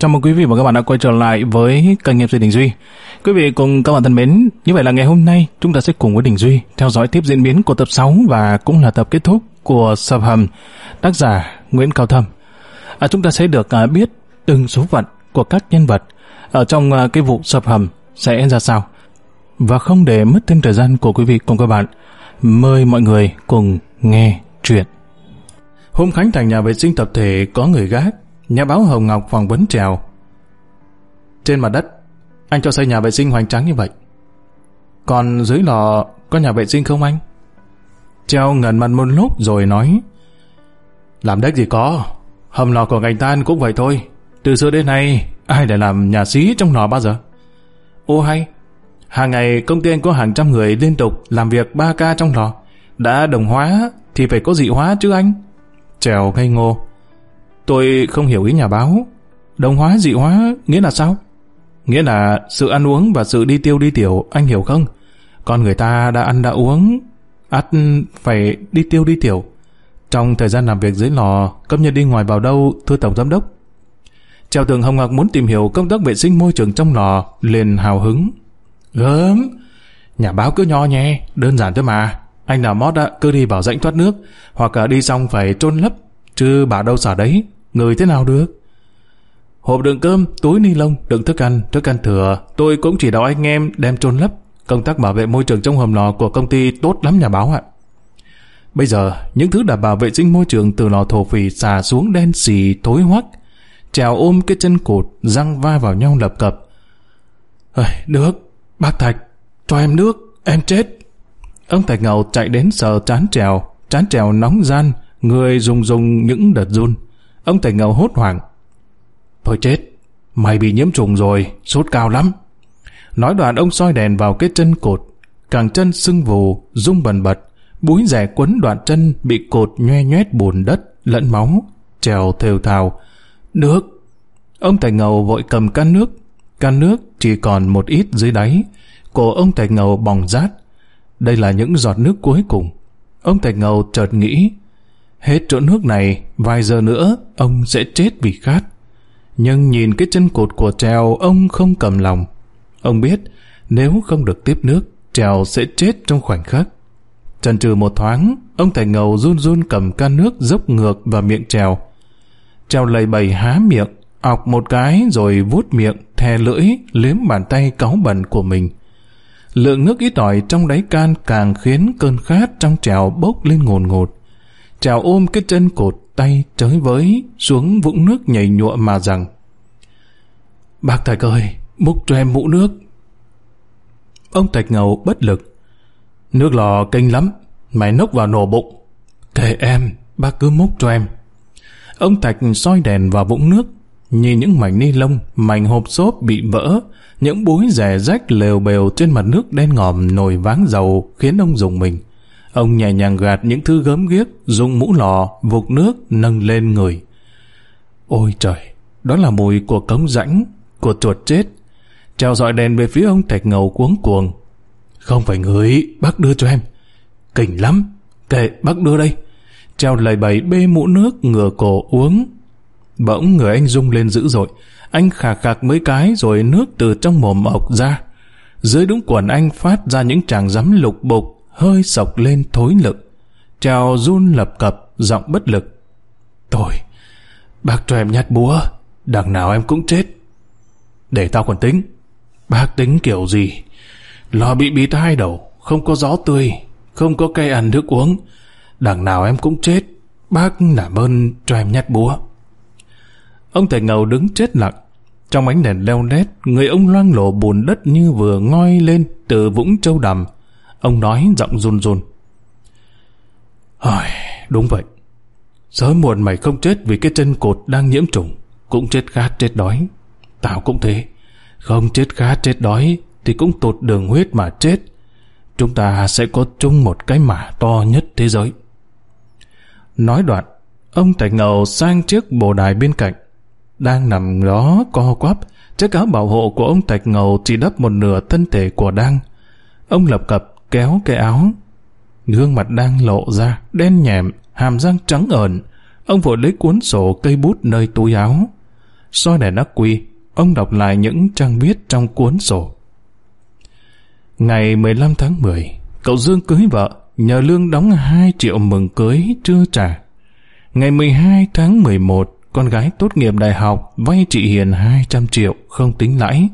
Chào mừng quý vị và các bạn đã quay trở lại với kênh MC Đình Duy. Quý vị cùng các bạn thân mến, như vậy là ngày hôm nay chúng ta sẽ cùng với Đình Duy theo dõi tiếp diễn biến của tập 6 và cũng là tập kết thúc của Sập Hầm, tác giả Nguyễn Cao Thâm. À, chúng ta sẽ được à, biết từng số phận của các nhân vật ở trong à, cái vụ Sập Hầm sẽ ra sao. Và không để mất thêm thời gian của quý vị cùng các bạn, mời mọi người cùng nghe chuyện. Hôm Khánh Thành nhà vệ sinh tập thể có người gác, nhà báo Hồng Ngọc phỏng vấn trèo. Trên mặt đất, anh cho xây nhà vệ sinh hoành tráng như vậy. Còn dưới lò có nhà vệ sinh không anh? Treo ngẩn mặt một lúc rồi nói Làm đất gì có, hầm lò của ngành tan cũng vậy thôi. Từ xưa đến nay, ai để làm nhà xí trong lò bao giờ? Ô hay, hàng ngày công ty anh có hàng trăm người liên tục làm việc 3 ca trong lò. Đã đồng hóa thì phải có dị hóa chứ anh. Trèo ngây ngô. Tôi không hiểu ý nhà báo. Đồng hóa dị hóa nghĩa là sao? Nghĩa là sự ăn uống và sự đi tiêu đi tiểu, anh hiểu không? Con người ta đã ăn đã uống, ắt phải đi tiêu đi tiểu. Trong thời gian làm việc dưới lò, cấp nhân đi ngoài vào đâu, thưa Tổng Giám Đốc? Trèo tường Hồng Ngọc muốn tìm hiểu công tác vệ sinh môi trường trong lò, liền hào hứng. Gớm, nhà báo cứ nho nhẹ, đơn giản thôi mà. Anh nào mót đã cứ đi vào rãnh thoát nước, hoặc là đi xong phải trôn lấp, chứ bà đâu xả đấy, người thế nào được. Hộp đựng cơm, túi ni lông, đựng thức ăn, thức ăn thừa, tôi cũng chỉ đạo anh em đem trôn lấp. Công tác bảo vệ môi trường trong hầm lò của công ty tốt lắm nhà báo ạ. Bây giờ, những thứ đảm bảo vệ sinh môi trường từ lò thổ phỉ xả xuống đen xì thối hoắc, trèo ôm cái chân cột, răng va vào nhau lập cập. Ơi, nước, bác Thạch, cho em nước, em chết. Ông Thạch Ngầu chạy đến sờ chán trèo, chán trèo nóng gian, người rùng rùng những đợt run. Ông Thạch Ngầu hốt hoảng. Thôi chết, mày bị nhiễm trùng rồi, sốt cao lắm. Nói đoạn ông soi đèn vào cái chân cột, càng chân sưng vù, rung bần bật, búi rẻ quấn đoạn chân bị cột nhoe nhoét bùn đất, lẫn máu, trèo thều thào. Nước! Ông Thạch Ngầu vội cầm can nước, can nước chỉ còn một ít dưới đáy, cổ ông Thạch Ngầu bỏng rát. Đây là những giọt nước cuối cùng. Ông Thạch Ngầu chợt nghĩ, hết chỗ nước này, vài giờ nữa, ông sẽ chết vì khát. Nhưng nhìn cái chân cột của trèo, ông không cầm lòng. Ông biết, nếu không được tiếp nước, trèo sẽ chết trong khoảnh khắc. Chần chừ một thoáng, ông Thạch Ngầu run run cầm can nước dốc ngược vào miệng trèo. Trèo lầy bầy há miệng, ọc một cái rồi vuốt miệng, thè lưỡi, liếm bàn tay cáu bẩn của mình. Lượng nước ít ỏi trong đáy can càng khiến cơn khát trong trèo bốc lên ngồn ngột. Trèo ôm cái chân cột tay chới với xuống vũng nước nhảy nhụa mà rằng Bác Thạch ơi, múc cho em mũ nước. Ông Thạch Ngầu bất lực. Nước lò kinh lắm, mày nốc vào nổ bụng. Kệ em, bác cứ múc cho em. Ông Thạch soi đèn vào vũng nước, nhìn những mảnh ni lông, mảnh hộp xốp bị vỡ, những búi rẻ rách lều bèo trên mặt nước đen ngòm nồi váng dầu khiến ông dùng mình. Ông nhẹ nhàng gạt những thứ gớm ghiếc, dùng mũ lò, vụt nước, nâng lên người. Ôi trời, đó là mùi của cống rãnh, của chuột chết. Treo dọi đèn về phía ông Thạch Ngầu cuống cuồng. Không phải người, bác đưa cho em. Kinh lắm, kệ bác đưa đây. Treo lầy bầy bê mũ nước, ngửa cổ uống. Bỗng người anh rung lên dữ dội. Anh khạc khạc mấy cái rồi nước từ trong mồm ọc ra. Dưới đúng quần anh phát ra những tràng rắm lục bục, hơi sọc lên thối lực. Trèo run lập cập, giọng bất lực. Tôi, bác cho em nhát búa, đằng nào em cũng chết. Để tao còn tính. Bác tính kiểu gì? Lò bị bị hai đầu, không có gió tươi, không có cây ăn nước uống. Đằng nào em cũng chết. Bác làm ơn cho em nhát búa. Ông thầy ngầu đứng chết lặng. Trong ánh đèn leo lét, người ông loang lộ bùn đất như vừa ngoi lên từ vũng châu đầm. Ông nói giọng run run. Ôi, đúng vậy. Sớm muộn mày không chết vì cái chân cột đang nhiễm trùng, cũng chết khát chết đói. Tao cũng thế. Không chết khát chết đói thì cũng tụt đường huyết mà chết. Chúng ta sẽ có chung một cái mả to nhất thế giới. Nói đoạn, ông Thạch Ngầu sang chiếc bồ đài bên cạnh. Đang nằm đó co quắp, chiếc áo bảo hộ của ông Thạch Ngầu chỉ đắp một nửa thân thể của Đang. Ông lập cập kéo cái áo. Gương mặt đang lộ ra, đen nhẹm, hàm răng trắng ẩn. Ông vội lấy cuốn sổ cây bút nơi túi áo. soi đèn ác quy, ông đọc lại những trang viết trong cuốn sổ. Ngày 15 tháng 10, cậu Dương cưới vợ, nhờ lương đóng 2 triệu mừng cưới chưa trả. Ngày 12 tháng 11, con gái tốt nghiệp đại học vay chị Hiền 200 triệu không tính lãi.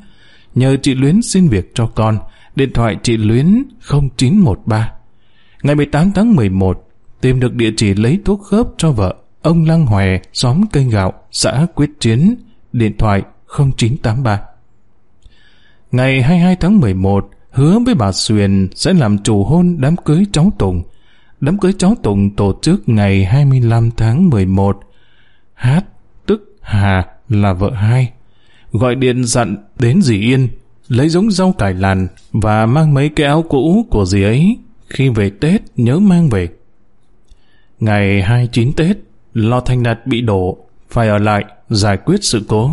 Nhờ chị Luyến xin việc cho con, điện thoại chị Luyến 0913. Ngày 18 tháng 11, tìm được địa chỉ lấy thuốc khớp cho vợ, ông Lăng Hòe, xóm cây gạo, xã Quyết Chiến, điện thoại 0983. Ngày 22 tháng 11, hứa với bà Xuyền sẽ làm chủ hôn đám cưới cháu Tùng. Đám cưới cháu Tùng tổ chức ngày 25 tháng 11. Hát, tức Hà là vợ hai. Gọi điện dặn đến dì Yên, lấy giống rau cải làn và mang mấy cái áo cũ của dì ấy. Khi về Tết nhớ mang về. Ngày 29 Tết, lò thanh đạt bị đổ, phải ở lại giải quyết sự cố.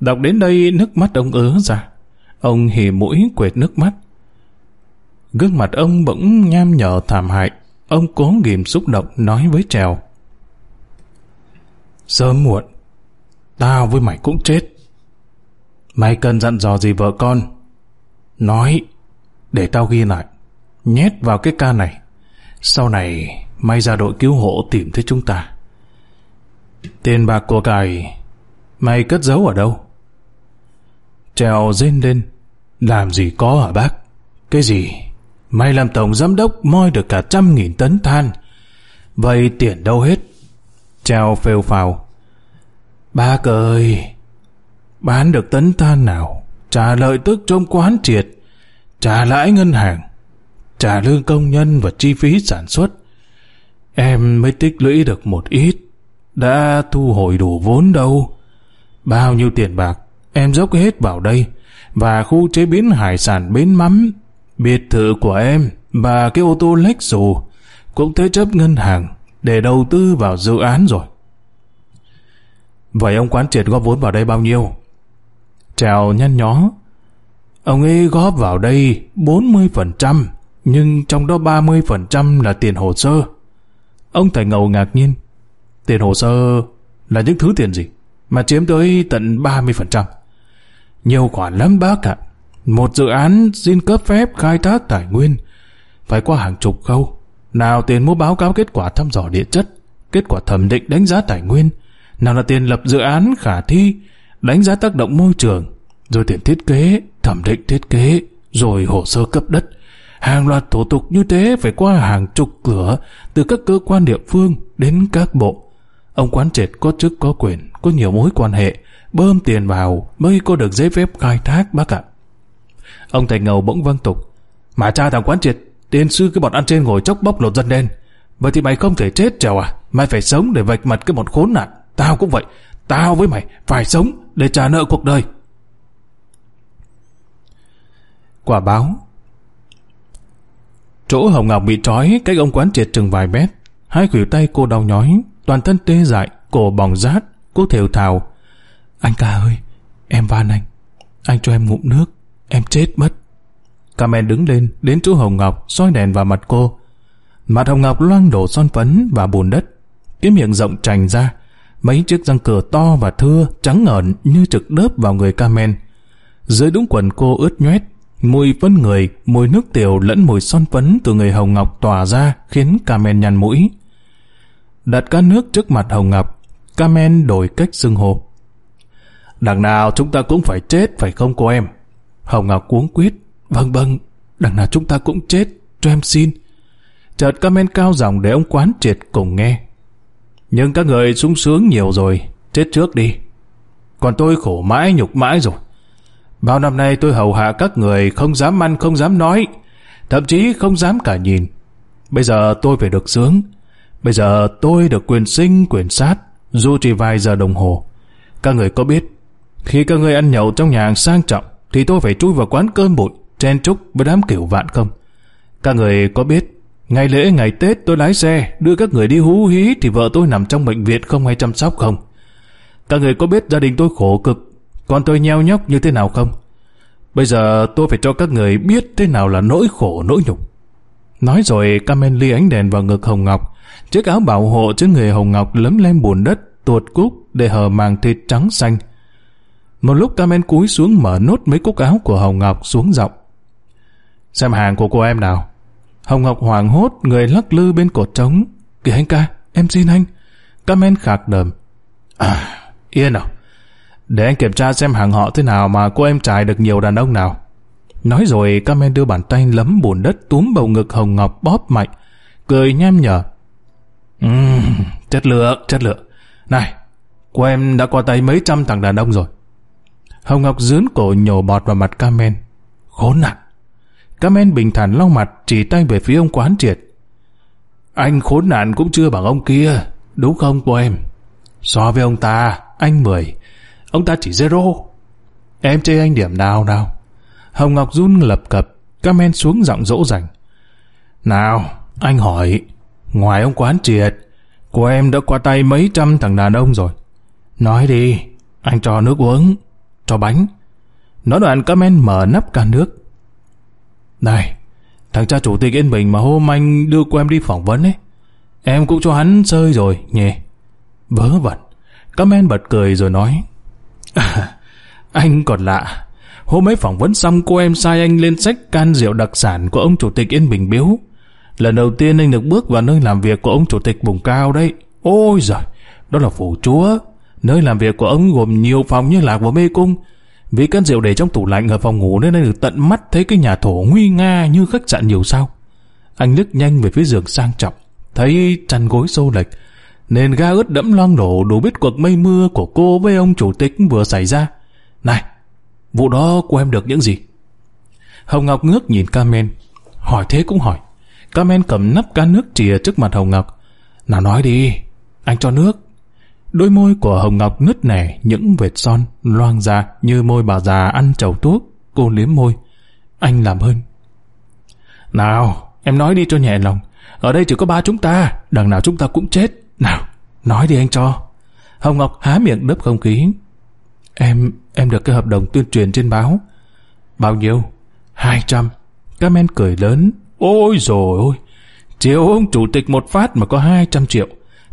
Đọc đến đây nước mắt ông ứa ra. Ông hì mũi quệt nước mắt. Gương mặt ông bỗng nham nhở thảm hại. Ông cố ghim xúc động nói với Trèo. Sớm muộn, tao với mày cũng chết. Mày cần dặn dò gì vợ con? Nói, để tao ghi lại. Nhét vào cái ca này. Sau này, mày ra đội cứu hộ tìm thấy chúng ta. Tiền bạc của cải, mày cất giấu ở đâu? Trèo rên lên, làm gì có hả bác? Cái gì? Mày làm tổng giám đốc moi được cả trăm nghìn tấn than. Vậy tiền đâu hết? trèo phêu phào. Bác ơi! Bán được tấn ta nào? Trả lợi tức trong quán triệt. Trả lãi ngân hàng. Trả lương công nhân và chi phí sản xuất. Em mới tích lũy được một ít. Đã thu hồi đủ vốn đâu. Bao nhiêu tiền bạc em dốc hết vào đây và khu chế biến hải sản bến mắm, biệt thự của em và cái ô tô lách dù cũng thế chấp ngân hàng để đầu tư vào dự án rồi. Vậy ông quán triệt góp vốn vào đây bao nhiêu? Trèo nhăn nhó. Ông ấy góp vào đây 40%, nhưng trong đó 30% là tiền hồ sơ. Ông Tài Ngầu ngạc nhiên. Tiền hồ sơ là những thứ tiền gì? Mà chiếm tới tận 30%. Nhiều khoản lắm bác ạ. Một dự án xin cấp phép khai thác tài nguyên phải qua hàng chục khâu. Nào tiền mua báo cáo kết quả thăm dò địa chất, kết quả thẩm định đánh giá tài nguyên, nào là tiền lập dự án khả thi, đánh giá tác động môi trường, rồi tiền thiết kế, thẩm định thiết kế, rồi hồ sơ cấp đất. Hàng loạt thủ tục như thế phải qua hàng chục cửa từ các cơ quan địa phương đến các bộ. Ông quán triệt có chức có quyền, có nhiều mối quan hệ, bơm tiền vào mới có được giấy phép khai thác bác ạ. Ông thầy ngầu bỗng vâng tục. Mà cha thằng quán triệt, tiên sư cái bọn ăn trên ngồi chốc bốc lột dân đen. Vậy thì mày không thể chết trèo à? Mày phải sống để vạch mặt cái bọn khốn nạn. Tao cũng vậy. Tao với mày phải sống để trả nợ cuộc đời. Quả báo Chỗ Hồng Ngọc bị trói cách ông quán triệt chừng vài mét. Hai khuỷu tay cô đau nhói, toàn thân tê dại, cổ bỏng rát, cô thều thào. Anh ca ơi, em van anh. Anh cho em ngụm nước, em chết mất. Carmen đứng lên, đến chỗ Hồng Ngọc, soi đèn vào mặt cô. Mặt Hồng Ngọc loang đổ son phấn và bùn đất. Cái miệng rộng trành ra, mấy chiếc răng cửa to và thưa, trắng ngợn như trực đớp vào người Carmen. Dưới đúng quần cô ướt nhoét, mùi phân người, mùi nước tiểu lẫn mùi son phấn từ người Hồng Ngọc tỏa ra khiến Carmen nhăn mũi. Đặt cá nước trước mặt Hồng Ngọc, Carmen đổi cách xưng hô. Đằng nào chúng ta cũng phải chết phải không cô em? Hồng Ngọc cuống quyết. Vâng vâng, đằng nào chúng ta cũng chết, cho em xin. Chợt Carmen cao giọng để ông quán triệt cùng nghe. Nhưng các người sung sướng nhiều rồi, chết trước đi. Còn tôi khổ mãi nhục mãi rồi. Bao năm nay tôi hầu hạ các người không dám ăn không dám nói, thậm chí không dám cả nhìn. Bây giờ tôi phải được sướng. Bây giờ tôi được quyền sinh quyền sát, dù chỉ vài giờ đồng hồ. Các người có biết khi các người ăn nhậu trong nhà hàng sang trọng, thì tôi phải chui vào quán cơm bụi, chen trúc với đám kiểu vạn không. Các người có biết, ngày lễ ngày Tết tôi lái xe, đưa các người đi hú hí thì vợ tôi nằm trong bệnh viện không hay chăm sóc không? Các người có biết gia đình tôi khổ cực, còn tôi nheo nhóc như thế nào không? Bây giờ tôi phải cho các người biết thế nào là nỗi khổ nỗi nhục. Nói rồi Carmen ly ánh đèn vào ngực Hồng Ngọc, chiếc áo bảo hộ trên người Hồng Ngọc lấm lem bùn đất, tuột cúc để hờ màng thịt trắng xanh. Một lúc Carmen cúi xuống mở nốt mấy cúc áo của Hồng Ngọc xuống giọng. Xem hàng của cô em nào. Hồng Ngọc hoảng hốt, người lắc lư bên cột trống. Kìa anh ca, em xin anh. Carmen khạc đờm. À, yên nào. Để anh kiểm tra xem hàng họ thế nào mà cô em trải được nhiều đàn ông nào. Nói rồi Carmen đưa bàn tay lấm bùn đất túm bầu ngực Hồng Ngọc bóp mạnh, cười nhem nhở. Uhm, chất lượng, chất lượng. Này, cô em đã qua tay mấy trăm thằng đàn ông rồi. Hồng Ngọc dướn cổ nhổ bọt vào mặt Carmen. Khốn nạn. Carmen bình thản lau mặt chỉ tay về phía ông quán triệt. Anh khốn nạn cũng chưa bằng ông kia, đúng không cô em? So với ông ta, anh mười, ông ta chỉ zero. Em chê anh điểm nào nào? Hồng Ngọc run lập cập, Carmen xuống giọng dỗ dành. Nào, anh hỏi, ngoài ông quán triệt, cô em đã qua tay mấy trăm thằng đàn ông rồi. Nói đi, anh cho nước uống, cho bánh. Nói đoạn Carmen mở nắp can nước. Này, thằng cha chủ tịch Yên Bình mà hôm anh đưa cô em đi phỏng vấn ấy, em cũng cho hắn sơi rồi, nhỉ? Vớ vẩn. Carmen bật cười rồi nói. anh còn lạ, Hôm ấy phỏng vấn xong cô em sai anh lên sách can rượu đặc sản của ông chủ tịch Yên Bình Biếu. Lần đầu tiên anh được bước vào nơi làm việc của ông chủ tịch vùng cao đấy. Ôi giời, đó là phủ chúa. Nơi làm việc của ông gồm nhiều phòng như lạc và mê cung. Vì cân rượu để trong tủ lạnh ở phòng ngủ nên anh được tận mắt thấy cái nhà thổ nguy nga như khách sạn nhiều sao. Anh lướt nhanh về phía giường sang trọng, thấy chăn gối sâu lệch. Nền ga ướt đẫm loang đổ đủ biết cuộc mây mưa của cô với ông chủ tịch vừa xảy ra. Này, Vụ đó của em được những gì? Hồng Ngọc ngước nhìn Carmen. Hỏi thế cũng hỏi. Carmen cầm nắp can nước chìa trước mặt Hồng Ngọc. Nào nói đi, anh cho nước. Đôi môi của Hồng Ngọc nứt nẻ những vệt son loang ra như môi bà già ăn chầu thuốc. Cô liếm môi. Anh làm hơn. Nào, em nói đi cho nhẹ lòng. Ở đây chỉ có ba chúng ta, đằng nào chúng ta cũng chết. Nào, nói đi anh cho. Hồng Ngọc há miệng đớp không khí. Em, em được cái hợp đồng tuyên truyền trên báo. Bao nhiêu? Hai trăm. Carmen cười lớn. Ôi rồi ôi, chiều ông chủ tịch một phát mà có hai trăm triệu.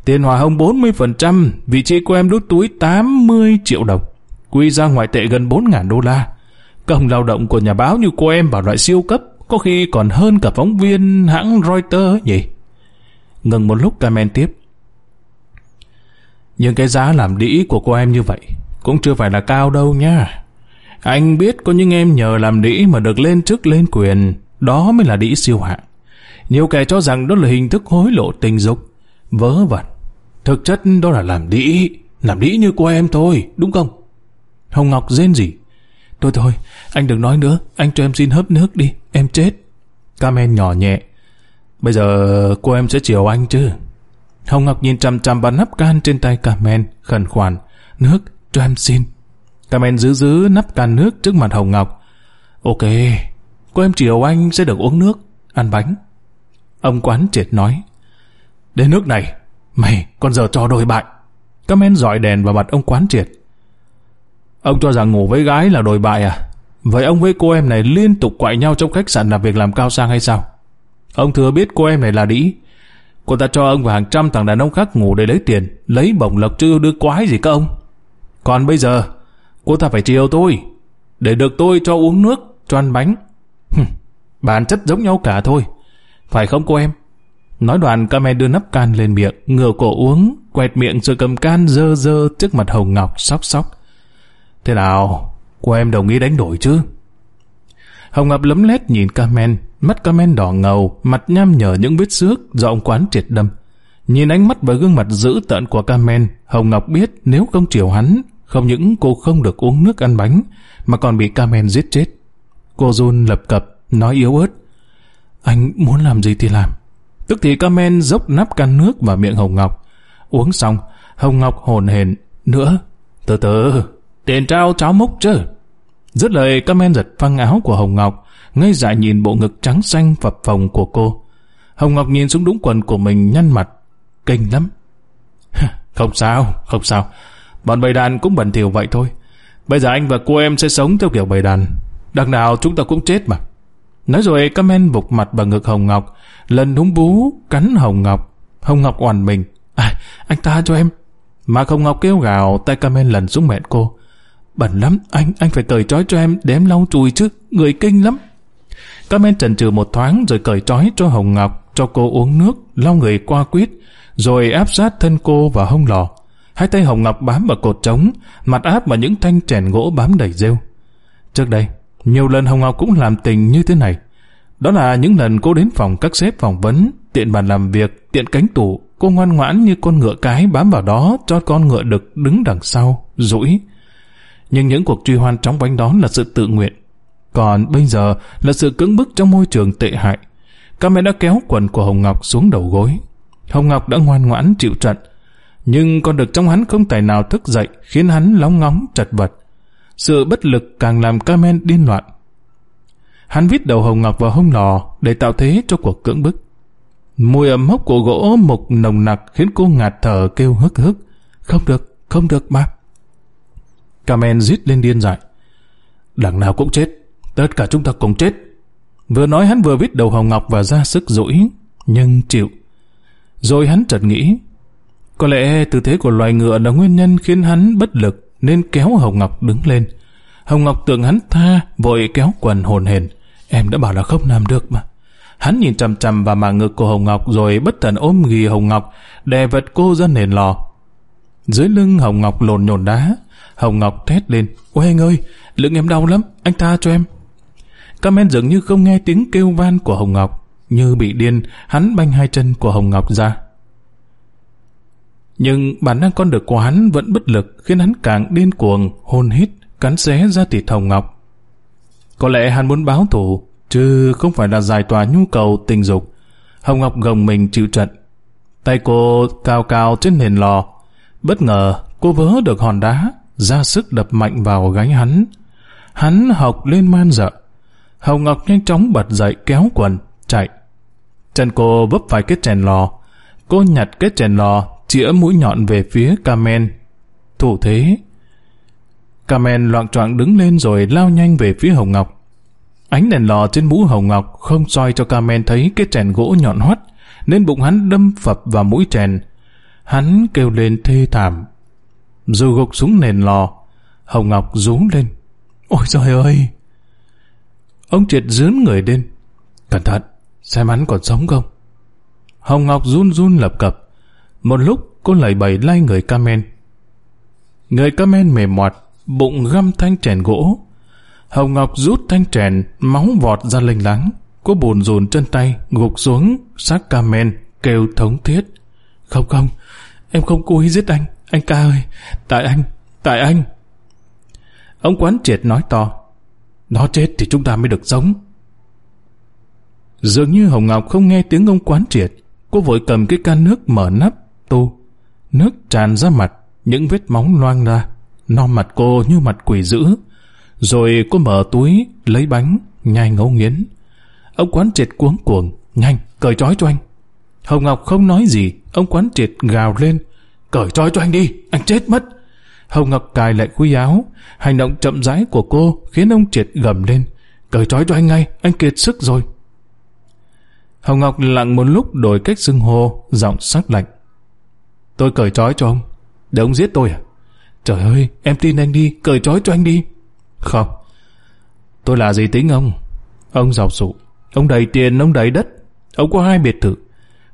Tiền hòa hồng 40%, vị trí của em đút túi 80 triệu đồng. Quy ra ngoại tệ gần 4.000 đô la. Công lao động của nhà báo như cô em bảo loại siêu cấp, có khi còn hơn cả phóng viên hãng Reuters nhỉ? Ngừng một lúc Carmen tiếp. Nhưng cái giá làm đĩ của cô em như vậy, cũng chưa phải là cao đâu nha. Anh biết có những em nhờ làm đĩ mà được lên chức lên quyền, đó mới là đĩ siêu hạng. Nhiều kẻ cho rằng đó là hình thức hối lộ tình dục. Vớ vẩn. Thực chất đó là làm đĩ, làm đĩ như cô em thôi, đúng không? Hồng Ngọc rên gì? Thôi thôi, anh đừng nói nữa, anh cho em xin hớp nước đi, em chết. Carmen nhỏ nhẹ. Bây giờ cô em sẽ chiều anh chứ? Hồng Ngọc nhìn chằm chằm vào nắp can trên tay Carmen, khẩn khoản. Nước, cho em xin. Carmen giữ giữ nắp can nước trước mặt Hồng Ngọc. Ok, cô em chiều anh sẽ được uống nước, ăn bánh. Ông quán triệt nói. Đến nước này, mày còn giờ cho đôi bại. Carmen dọi đèn vào mặt ông quán triệt. Ông cho rằng ngủ với gái là đồi bại à? Vậy ông với cô em này liên tục quậy nhau trong khách sạn làm việc làm cao sang hay sao? Ông thừa biết cô em này là đĩ. Cô ta cho ông và hàng trăm thằng đàn ông khác ngủ để lấy tiền, lấy bổng lộc chứ đưa quái gì các ông. Còn bây giờ, cô ta phải chiều tôi, để được tôi cho uống nước, cho ăn bánh. Hừm, bản chất giống nhau cả thôi. Phải không cô em? Nói đoạn Carmen đưa nắp can lên miệng, ngửa cổ uống, quẹt miệng rồi cầm can dơ dơ trước mặt Hồng Ngọc sóc sóc. Thế nào, cô em đồng ý đánh đổi chứ? Hồng Ngọc lấm lét nhìn Carmen, mắt Carmen đỏ ngầu, mặt nham nhở những vết xước do ông quán triệt đâm. Nhìn ánh mắt và gương mặt dữ tợn của Carmen, Hồng Ngọc biết nếu không chiều hắn, không những cô không được uống nước ăn bánh, mà còn bị Carmen giết chết. Cô run lập cập, nói yếu ớt. Anh muốn làm gì thì làm. Tức thì Carmen dốc nắp can nước vào miệng Hồng Ngọc. Uống xong, Hồng Ngọc hồn hển Nữa, từ từ, tiền trao cháo múc chứ. Dứt lời Carmen giật phăng áo của Hồng Ngọc, ngây dại nhìn bộ ngực trắng xanh phập phồng của cô. Hồng Ngọc nhìn xuống đúng quần của mình nhăn mặt. Kinh lắm. không sao, không sao. Bọn bầy đàn cũng bẩn thỉu vậy thôi. Bây giờ anh và cô em sẽ sống theo kiểu bầy đàn. Đằng nào chúng ta cũng chết mà. Nói rồi Carmen bục mặt vào ngực Hồng Ngọc, lần húng bú, cắn Hồng Ngọc. Hồng Ngọc oằn mình. À, anh ta cho em. Mà Hồng ngọc kêu gào, tay Carmen lần xuống mẹ cô. Bẩn lắm, anh, anh phải cởi trói cho em để em lau chùi chứ, người kinh lắm. Carmen trần trừ một thoáng rồi cởi trói cho Hồng Ngọc, cho cô uống nước, lau người qua quýt, rồi áp sát thân cô vào hông lò. Hai tay Hồng Ngọc bám vào cột trống, mặt áp vào những thanh chèn gỗ bám đầy rêu. Trước đây, nhiều lần Hồng Ngọc cũng làm tình như thế này. Đó là những lần cô đến phòng các sếp phỏng vấn, tiện bàn làm việc, tiện cánh tủ, cô ngoan ngoãn như con ngựa cái bám vào đó cho con ngựa đực đứng đằng sau, rũi. Nhưng những cuộc truy hoan chóng bánh đó là sự tự nguyện. Còn bây giờ là sự cứng bức trong môi trường tệ hại. Carmen đã kéo quần của Hồng Ngọc xuống đầu gối. Hồng Ngọc đã ngoan ngoãn chịu trận, nhưng con được trong hắn không tài nào thức dậy khiến hắn lóng ngóng chật vật. Sự bất lực càng làm Carmen điên loạn. Hắn vít đầu Hồng Ngọc vào hông lò để tạo thế cho cuộc cưỡng bức. Mùi ẩm hốc của gỗ mục nồng nặc khiến cô ngạt thở kêu hức hức. Không được, không được mà. Carmen rít lên điên dại. Đằng nào cũng chết, tất cả chúng ta cùng chết. Vừa nói hắn vừa vít đầu Hồng Ngọc và ra sức rũi, nhưng chịu. Rồi hắn chợt nghĩ, có lẽ tư thế của loài ngựa là nguyên nhân khiến hắn bất lực nên kéo Hồng Ngọc đứng lên. Hồng Ngọc tưởng hắn tha, vội kéo quần hồn hền. Em đã bảo là không làm được mà. Hắn nhìn chằm chằm vào màng ngực của Hồng Ngọc rồi bất thần ôm ghì Hồng Ngọc, đè vật cô ra nền lò. Dưới lưng Hồng Ngọc lồn nhồn đá, Hồng Ngọc thét lên. Ôi anh ơi, lưng em đau lắm, anh tha cho em. Carmen dường như không nghe tiếng kêu van của Hồng Ngọc. Như bị điên, hắn banh hai chân của Hồng Ngọc ra. Nhưng bản năng con được của hắn vẫn bất lực khiến hắn càng điên cuồng, hôn hít, cắn xé ra thịt Hồng Ngọc. Có lẽ hắn muốn báo thù, chứ không phải là giải tỏa nhu cầu tình dục. Hồng Ngọc gồng mình chịu trận. Tay cô cao cao trên nền lò. Bất ngờ, cô vớ được hòn đá, ra sức đập mạnh vào gáy hắn. Hắn học lên man dợ. Hồng Ngọc nhanh chóng bật dậy kéo quần, chạy. Chân cô vấp phải cái chèn lò. Cô nhặt cái chèn lò, chĩa mũi nhọn về phía Carmen. Thủ thế. Carmen loạn choạng đứng lên rồi lao nhanh về phía Hồng Ngọc. Ánh đèn lò trên mũ Hồng Ngọc không soi cho Carmen thấy cái chèn gỗ nhọn hoắt, nên bụng hắn đâm phập vào mũi chèn. Hắn kêu lên thê thảm. Rồi gục xuống nền lò, Hồng Ngọc rú lên. Ôi trời ơi! Ông Triệt dướn người lên. Cẩn thận, xem hắn còn sống không? Hồng Ngọc run run lập cập. Một lúc cô lại bày lay người Carmen. Người Carmen mềm mọt, bụng găm thanh chèn gỗ. Hồng Ngọc rút thanh chèn, máu vọt ra lênh láng. Cô bùn rùn chân tay, gục xuống, sát Carmen, kêu thống thiết. Không không, em không cố ý giết anh, anh ca ơi, tại anh, tại anh. Ông quán triệt nói to, nó chết thì chúng ta mới được sống. Dường như Hồng Ngọc không nghe tiếng ông quán triệt, cô vội cầm cái can nước mở nắp, tu. Nước tràn ra mặt, những vết móng loang ra, no mặt cô như mặt quỷ dữ. Rồi cô mở túi, lấy bánh, nhai ngấu nghiến. Ông quán triệt cuống cuồng, nhanh, cởi trói cho anh. Hồng Ngọc không nói gì, ông quán triệt gào lên, cởi trói cho anh đi, anh chết mất. Hồng Ngọc cài lại khuy áo, hành động chậm rãi của cô khiến ông triệt gầm lên, cởi trói cho anh ngay, anh kiệt sức rồi. Hồng Ngọc lặng một lúc đổi cách xưng hô, giọng sắc lạnh. Tôi cởi trói cho ông, để ông giết tôi à? Trời ơi, em tin anh đi, cởi trói cho anh đi. Không, tôi là gì tính ông? Ông giàu sụ, ông đầy tiền, ông đầy đất, ông có hai biệt thự.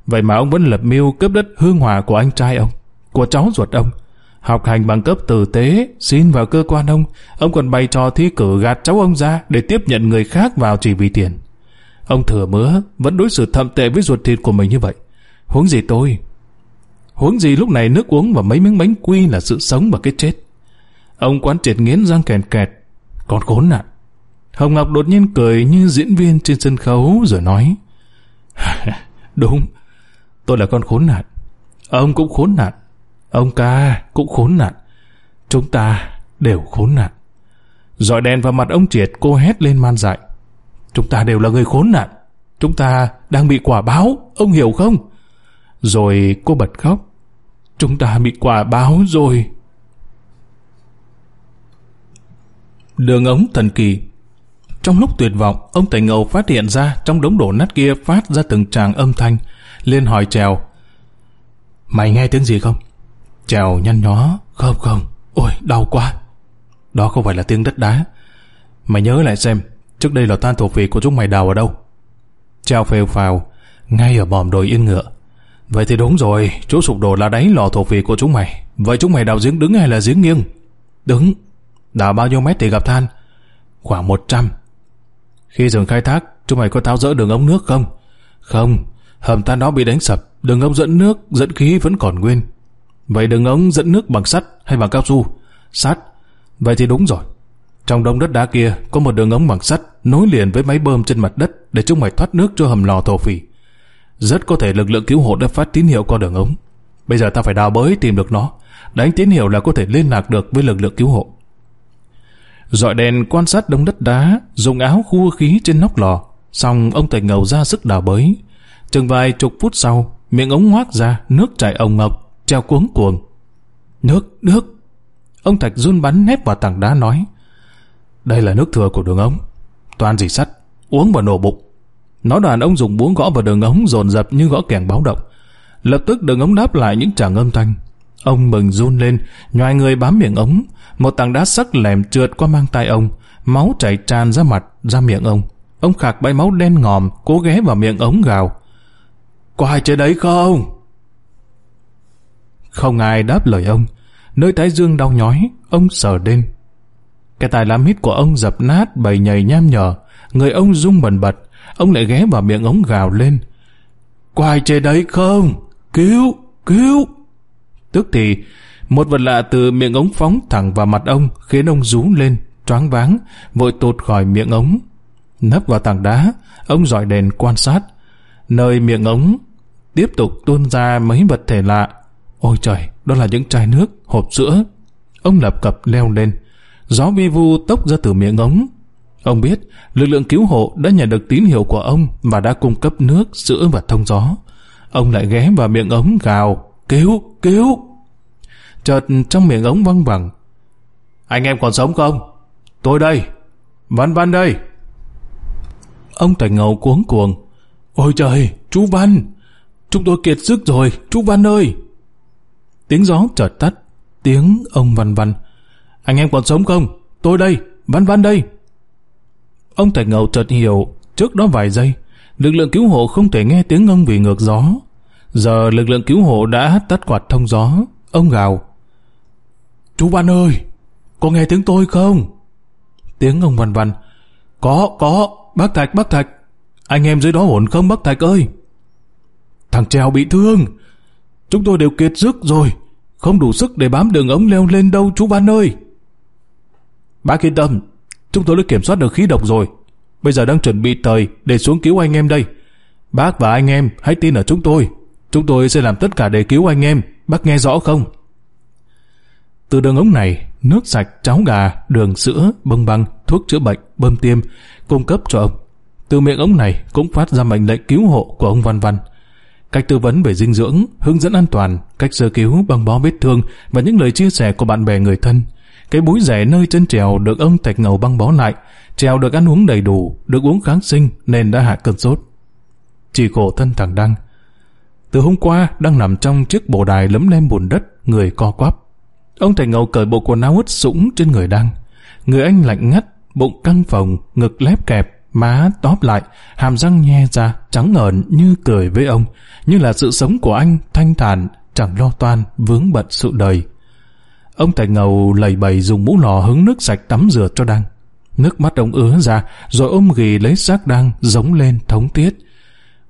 Vậy mà ông vẫn lập mưu cướp đất hương hòa của anh trai ông, của cháu ruột ông. Học hành bằng cấp tử tế, xin vào cơ quan ông, ông còn bày trò thi cử gạt cháu ông ra để tiếp nhận người khác vào chỉ vì tiền. Ông thừa mứa vẫn đối xử thậm tệ với ruột thịt của mình như vậy. Huống gì tôi? Huống gì lúc này nước uống và mấy miếng bánh quy là sự sống và cái chết. Ông quán triệt nghiến răng kèn kẹt. Còn khốn nạn. Hồng Ngọc đột nhiên cười như diễn viên trên sân khấu rồi nói. Đúng, tôi là con khốn nạn. Ông cũng khốn nạn. Ông ca cũng khốn nạn. Chúng ta đều khốn nạn. Rồi đèn vào mặt ông triệt cô hét lên man dại. Chúng ta đều là người khốn nạn. Chúng ta đang bị quả báo, ông hiểu không? Rồi cô bật khóc. Chúng ta bị quả báo rồi. Đường ống thần kỳ Trong lúc tuyệt vọng, ông Tài Ngầu phát hiện ra trong đống đổ nát kia phát ra từng tràng âm thanh. Liên hỏi trèo. Mày nghe tiếng gì không? Trèo nhăn nhó, không không, ôi đau quá. Đó không phải là tiếng đất đá. Mày nhớ lại xem, trước đây là tan thổ phỉ của chúng mày đào ở đâu? Trèo phèo phào, ngay ở bòm đồi yên ngựa. Vậy thì đúng rồi, chỗ sụp đổ là đáy lò thổ phỉ của chúng mày. Vậy chúng mày đào giếng đứng hay là giếng nghiêng? Đứng. Đào bao nhiêu mét thì gặp than? Khoảng 100. Khi dừng khai thác, chúng mày có tháo rỡ đường ống nước không? Không, hầm than đó bị đánh sập, đường ống dẫn nước, dẫn khí vẫn còn nguyên. Vậy đường ống dẫn nước bằng sắt hay bằng cao su? Sắt. Vậy thì đúng rồi. Trong đống đất đá kia có một đường ống bằng sắt nối liền với máy bơm trên mặt đất để chúng mày thoát nước cho hầm lò thổ phỉ. Rất có thể lực lượng cứu hộ đã phát tín hiệu qua đường ống. Bây giờ ta phải đào bới tìm được nó. Đánh tín hiệu là có thể liên lạc được với lực lượng cứu hộ. Dọi đèn quan sát đống đất đá, dùng áo khu khí trên nóc lò. Xong ông Tề ngầu ra sức đào bới. Chừng vài chục phút sau, miệng ống ngoác ra, nước chảy ồng ngọc, treo cuống cuồng. Nước, nước. Ông Thạch run bắn nép vào tảng đá nói. Đây là nước thừa của đường ống. Toàn dì sắt, uống và nổ bụng. Nó đàn ông dùng búa gõ vào đường ống dồn dập như gõ kèn báo động. Lập tức đường ống đáp lại những tràng âm thanh. Ông mừng run lên, nhoài người bám miệng ống. Một tảng đá sắc lẻm trượt qua mang tay ông, máu chảy tràn ra mặt, ra miệng ông. Ông khạc bay máu đen ngòm, cố ghé vào miệng ống gào. Có ai chơi đấy không? Không ai đáp lời ông. Nơi thái dương đau nhói, ông sờ lên. Cái tài làm hít của ông dập nát bầy nhầy nham nhở. Người ông rung bần bật. Ông lại ghé vào miệng ống gào lên. Có ai trên đấy không? Cứu! Cứu! Tức thì, một vật lạ từ miệng ống phóng thẳng vào mặt ông khiến ông rú lên, choáng váng, vội tụt khỏi miệng ống. Nấp vào tảng đá, ông dọi đèn quan sát. Nơi miệng ống tiếp tục tuôn ra mấy vật thể lạ. Ôi trời, đó là những chai nước, hộp sữa. Ông lập cập leo lên. Gió vi vu tốc ra từ miệng ống. Ông biết lực lượng cứu hộ đã nhận được tín hiệu của ông và đã cung cấp nước, sữa và thông gió. Ông lại ghé vào miệng ống gào, cứu, cứu. Chợt trong miệng ống văng vẳng. Anh em còn sống không? Tôi đây. Văn Văn đây. Ông Tài Ngầu cuống cuồng. Ôi trời, chú Văn! Chúng tôi kiệt sức rồi, chú Văn ơi! Tiếng gió chợt tắt, tiếng ông Văn Văn. Anh em còn sống không? Tôi đây, Văn Văn đây! Ông thạch Ngầu chợt hiểu, trước đó vài giây, lực lượng cứu hộ không thể nghe tiếng ông vì ngược gió. Giờ lực lượng cứu hộ đã tắt quạt thông gió, ông gào. Chú Văn ơi, có nghe tiếng tôi không? Tiếng ông Văn Văn. Có, có, bác Thạch, bác Thạch. Anh em dưới đó ổn không bác Thạch ơi? Thằng Trèo bị thương. Chúng tôi đều kiệt sức rồi. Không đủ sức để bám đường ống leo lên đâu chú Văn ơi. Bác yên tâm. Chúng tôi đã kiểm soát được khí độc rồi. Bây giờ đang chuẩn bị tời để xuống cứu anh em đây. Bác và anh em hãy tin ở chúng tôi. Chúng tôi sẽ làm tất cả để cứu anh em. Bác nghe rõ không? Từ đường ống này, nước sạch, cháo gà, đường sữa, bông băng, thuốc chữa bệnh, bơm tiêm, cung cấp cho ông. Từ miệng ống này cũng phát ra mệnh lệnh cứu hộ của ông Văn Văn. Cách tư vấn về dinh dưỡng, hướng dẫn an toàn, cách sơ cứu, băng bó vết thương và những lời chia sẻ của bạn bè người thân. Cái búi rẻ nơi chân trèo được ông Thạch Ngầu băng bó lại, trèo được ăn uống đầy đủ, được uống kháng sinh nên đã hạ cơn sốt. Chỉ khổ thân thằng Đăng. Từ hôm qua đang nằm trong chiếc bồ đài lấm lem bùn đất, người co quắp. Ông Thạch Ngầu cởi bộ quần áo ướt sũng trên người Đăng. Người anh lạnh ngắt, bụng căng phồng, ngực lép kẹp, má tóp lại, hàm răng nhe ra, trắng ngợn như cười với ông, như là sự sống của anh thanh thản, chẳng lo toan, vướng bận sự đời. Ông Tài Ngầu lầy bầy dùng mũ lò hứng nước sạch tắm rửa cho Đăng. Nước mắt ông ứa ra, rồi ôm ghì lấy xác Đăng, giống lên thống tiết.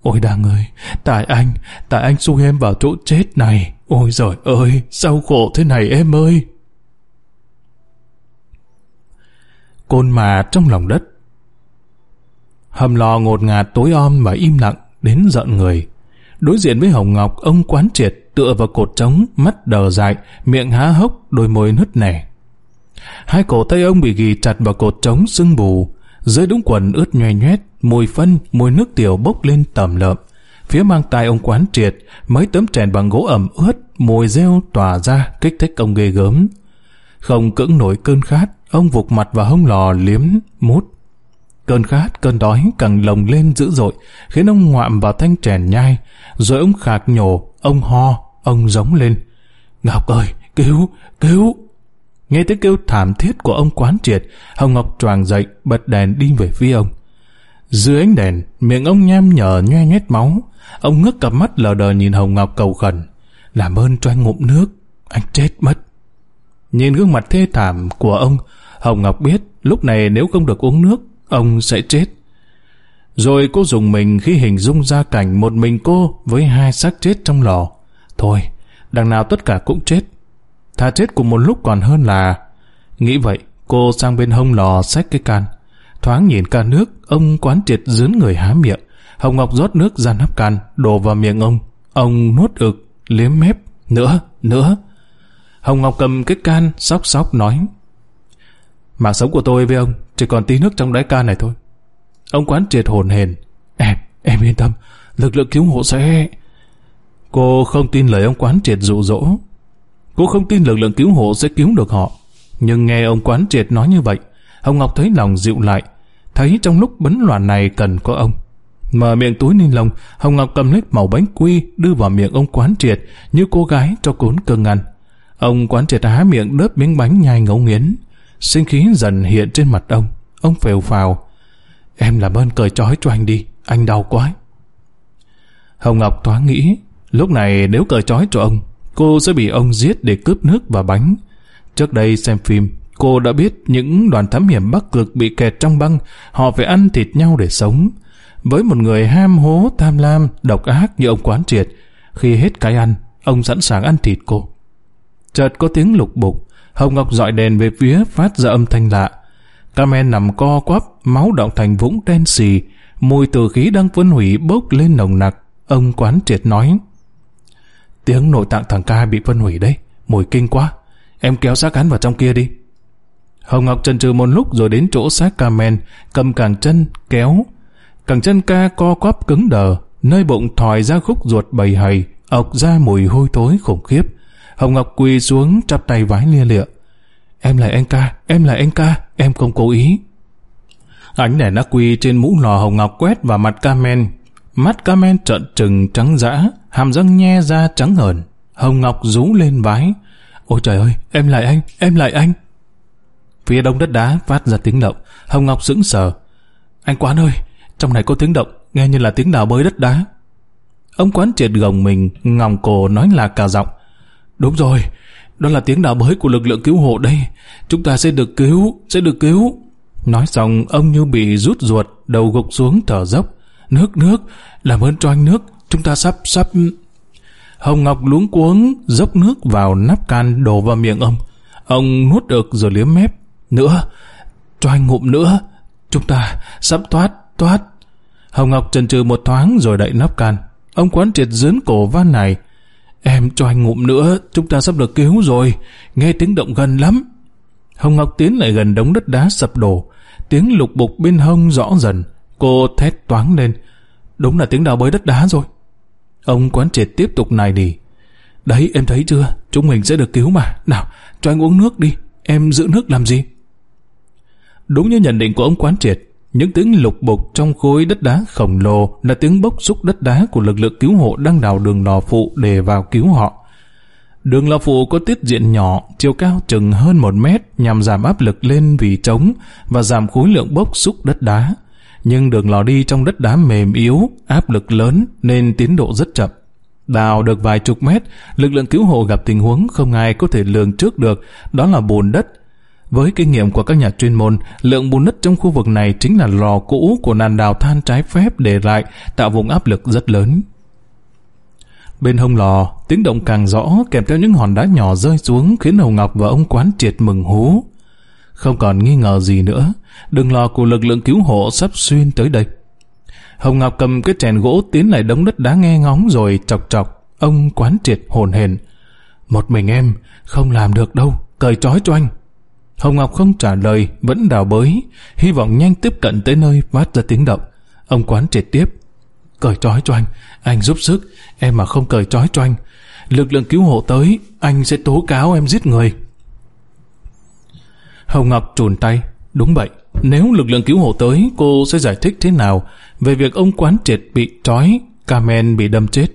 Ôi Đăng ơi, tại anh, tại anh xung em vào chỗ chết này. Ôi giời ơi, sao khổ thế này em ơi. Côn mà trong lòng đất, Hầm lò ngột ngạt tối om và im lặng, đến giận người. Đối diện với Hồng Ngọc, ông quán triệt, tựa vào cột trống, mắt đờ dại, miệng há hốc, đôi môi nứt nẻ. Hai cổ tay ông bị ghi chặt vào cột trống sưng bù, dưới đúng quần ướt nhoe nhoét, mùi phân, mùi nước tiểu bốc lên tầm lợm. Phía mang tay ông quán triệt, mấy tấm chèn bằng gỗ ẩm ướt, mùi rêu tỏa ra, kích thích ông ghê gớm. Không cưỡng nổi cơn khát, ông vụt mặt vào hông lò liếm, mút. Cơn khát, cơn đói càng lồng lên dữ dội, khiến ông ngoạm vào thanh chèn nhai, rồi ông khạc nhổ, ông ho, ông giống lên. Ngọc ơi, cứu, cứu. Nghe tiếng kêu thảm thiết của ông quán triệt, Hồng Ngọc choàng dậy, bật đèn đi về phía ông. Dưới ánh đèn, miệng ông nham nhở nhoe nhét máu. Ông ngước cặp mắt lờ đờ nhìn Hồng Ngọc cầu khẩn. Làm ơn cho anh ngụm nước, anh chết mất. Nhìn gương mặt thê thảm của ông, Hồng Ngọc biết lúc này nếu không được uống nước, ông sẽ chết. Rồi cô dùng mình khi hình dung ra cảnh một mình cô với hai xác chết trong lò. Thôi, đằng nào tất cả cũng chết. Thà chết cùng một lúc còn hơn là... Nghĩ vậy, cô sang bên hông lò xách cái can. Thoáng nhìn can nước, ông quán triệt dướn người há miệng. Hồng Ngọc rót nước ra nắp can, đổ vào miệng ông. Ông nuốt ực, liếm mép. Nữa, nữa. Hồng Ngọc cầm cái can, sóc sóc nói. Mạng sống của tôi với ông, chỉ còn tí nước trong đáy can này thôi. Ông quán triệt hồn hền. Em, em yên tâm, lực lượng cứu hộ sẽ... Cô không tin lời ông quán triệt dụ dỗ. Cô không tin lực lượng cứu hộ sẽ cứu được họ. Nhưng nghe ông quán triệt nói như vậy, Hồng Ngọc thấy lòng dịu lại, thấy trong lúc bấn loạn này cần có ông. Mở miệng túi ni lông, Hồng Ngọc cầm lít màu bánh quy đưa vào miệng ông quán triệt như cô gái cho cốn cưng ăn. Ông quán triệt há miệng đớp miếng bánh nhai ngấu nghiến. Sinh khí dần hiện trên mặt ông. Ông phèo phào. Em làm ơn cởi trói cho anh đi, anh đau quá. Hồng Ngọc thoáng nghĩ, lúc này nếu cởi trói cho ông, cô sẽ bị ông giết để cướp nước và bánh. Trước đây xem phim, cô đã biết những đoàn thám hiểm bắc cực bị kẹt trong băng, họ phải ăn thịt nhau để sống. Với một người ham hố, tham lam, độc ác như ông quán triệt, khi hết cái ăn, ông sẵn sàng ăn thịt cô. Chợt có tiếng lục bục, Hồng Ngọc dọi đèn về phía phát ra âm thanh lạ. Carmen nằm co quắp, máu động thành vũng đen xì, mùi tử khí đang phân hủy bốc lên nồng nặc. Ông quán triệt nói, tiếng nội tạng thằng ca bị phân hủy đấy, mùi kinh quá, em kéo xác hắn vào trong kia đi. Hồng Ngọc trần chừ một lúc rồi đến chỗ xác ca men cầm càng chân, kéo. Càng chân ca co quắp cứng đờ, nơi bụng thòi ra khúc ruột bầy hầy, ọc ra mùi hôi thối khủng khiếp. Hồng Ngọc quỳ xuống chắp tay vái lia lịa. Em là anh ca, em là anh ca, em không cố ý. Ánh đèn đã quy trên mũ lò Hồng Ngọc quét vào mặt Carmen. Mắt Carmen trợn trừng trắng dã, hàm răng nhe ra trắng hờn. Hồng Ngọc rú lên vái. Ôi trời ơi, em lại anh, em lại anh. Phía đông đất đá phát ra tiếng động. Hồng Ngọc sững sờ. Anh Quán ơi, trong này có tiếng động, nghe như là tiếng đào bới đất đá. Ông Quán triệt gồng mình, ngòng cổ nói là cả giọng. Đúng rồi, đó là tiếng đào bới của lực lượng cứu hộ đây. Chúng ta sẽ được cứu, sẽ được cứu. Nói xong, ông như bị rút ruột, đầu gục xuống thở dốc. Nước, nước, làm ơn cho anh nước, chúng ta sắp, sắp... Hồng Ngọc luống cuống, dốc nước vào nắp can đổ vào miệng ông. Ông nuốt được rồi liếm mép. Nữa, cho anh ngụm nữa. Chúng ta sắp thoát, thoát. Hồng Ngọc chần chừ một thoáng rồi đậy nắp can. Ông quán triệt dướn cổ van này. Em cho anh ngụm nữa, chúng ta sắp được cứu rồi. Nghe tiếng động gần lắm. Hồng Ngọc tiến lại gần đống đất đá sập đổ. Tiếng lục bục bên hông rõ dần. Cô thét toáng lên. Đúng là tiếng đào bới đất đá rồi. Ông quán triệt tiếp tục nài nỉ. Đấy em thấy chưa, chúng mình sẽ được cứu mà. Nào, cho anh uống nước đi, em giữ nước làm gì? Đúng như nhận định của ông quán triệt, những tiếng lục bục trong khối đất đá khổng lồ là tiếng bốc xúc đất đá của lực lượng cứu hộ đang đào đường lò phụ để vào cứu họ. Đường lò phụ có tiết diện nhỏ, chiều cao chừng hơn một mét nhằm giảm áp lực lên vì trống và giảm khối lượng bốc xúc đất đá. Nhưng đường lò đi trong đất đá mềm yếu, áp lực lớn nên tiến độ rất chậm. Đào được vài chục mét, lực lượng cứu hộ gặp tình huống không ai có thể lường trước được, đó là bùn đất với kinh nghiệm của các nhà chuyên môn, lượng bùn đất trong khu vực này chính là lò cũ của nàn đào than trái phép để lại, tạo vùng áp lực rất lớn. Bên hông lò, tiếng động càng rõ kèm theo những hòn đá nhỏ rơi xuống khiến Hồng Ngọc và ông quán triệt mừng hú. Không còn nghi ngờ gì nữa, đừng lo, của lực lượng cứu hộ sắp xuyên tới đây. Hồng Ngọc cầm cái chèn gỗ tiến lại đống đất đá nghe ngóng rồi chọc chọc, ông quán triệt hồn hền. Một mình em, không làm được đâu, cởi trói cho anh. Hồng Ngọc không trả lời, vẫn đào bới, hy vọng nhanh tiếp cận tới nơi phát ra tiếng động. Ông quán triệt tiếp. Cởi trói cho anh, anh giúp sức, em mà không cởi trói cho anh. Lực lượng cứu hộ tới, anh sẽ tố cáo em giết người. Hồng Ngọc trùn tay. Đúng vậy, nếu lực lượng cứu hộ tới, cô sẽ giải thích thế nào về việc ông quán triệt bị trói, Carmen bị đâm chết.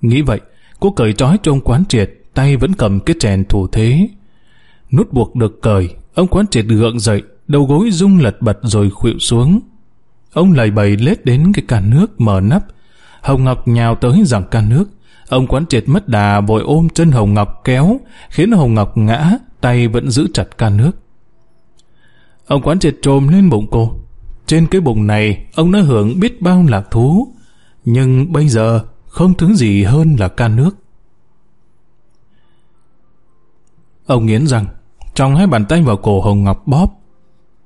Nghĩ vậy, cô cởi trói cho ông quán triệt, tay vẫn cầm cái chèn thủ thế. Nút buộc được cởi, ông quán triệt gượng dậy, đầu gối rung lật bật rồi khuỵu xuống. Ông lầy bầy lết đến cái can nước mở nắp. Hồng Ngọc nhào tới rằng can nước. Ông quán triệt mất đà vội ôm chân Hồng Ngọc kéo, khiến Hồng Ngọc ngã, tay vẫn giữ chặt can nước. Ông quán triệt trồm lên bụng cô. Trên cái bụng này, ông đã hưởng biết bao lạc thú. Nhưng bây giờ, không thứ gì hơn là can nước. Ông nghiến răng, trong hai bàn tay vào cổ Hồng Ngọc bóp.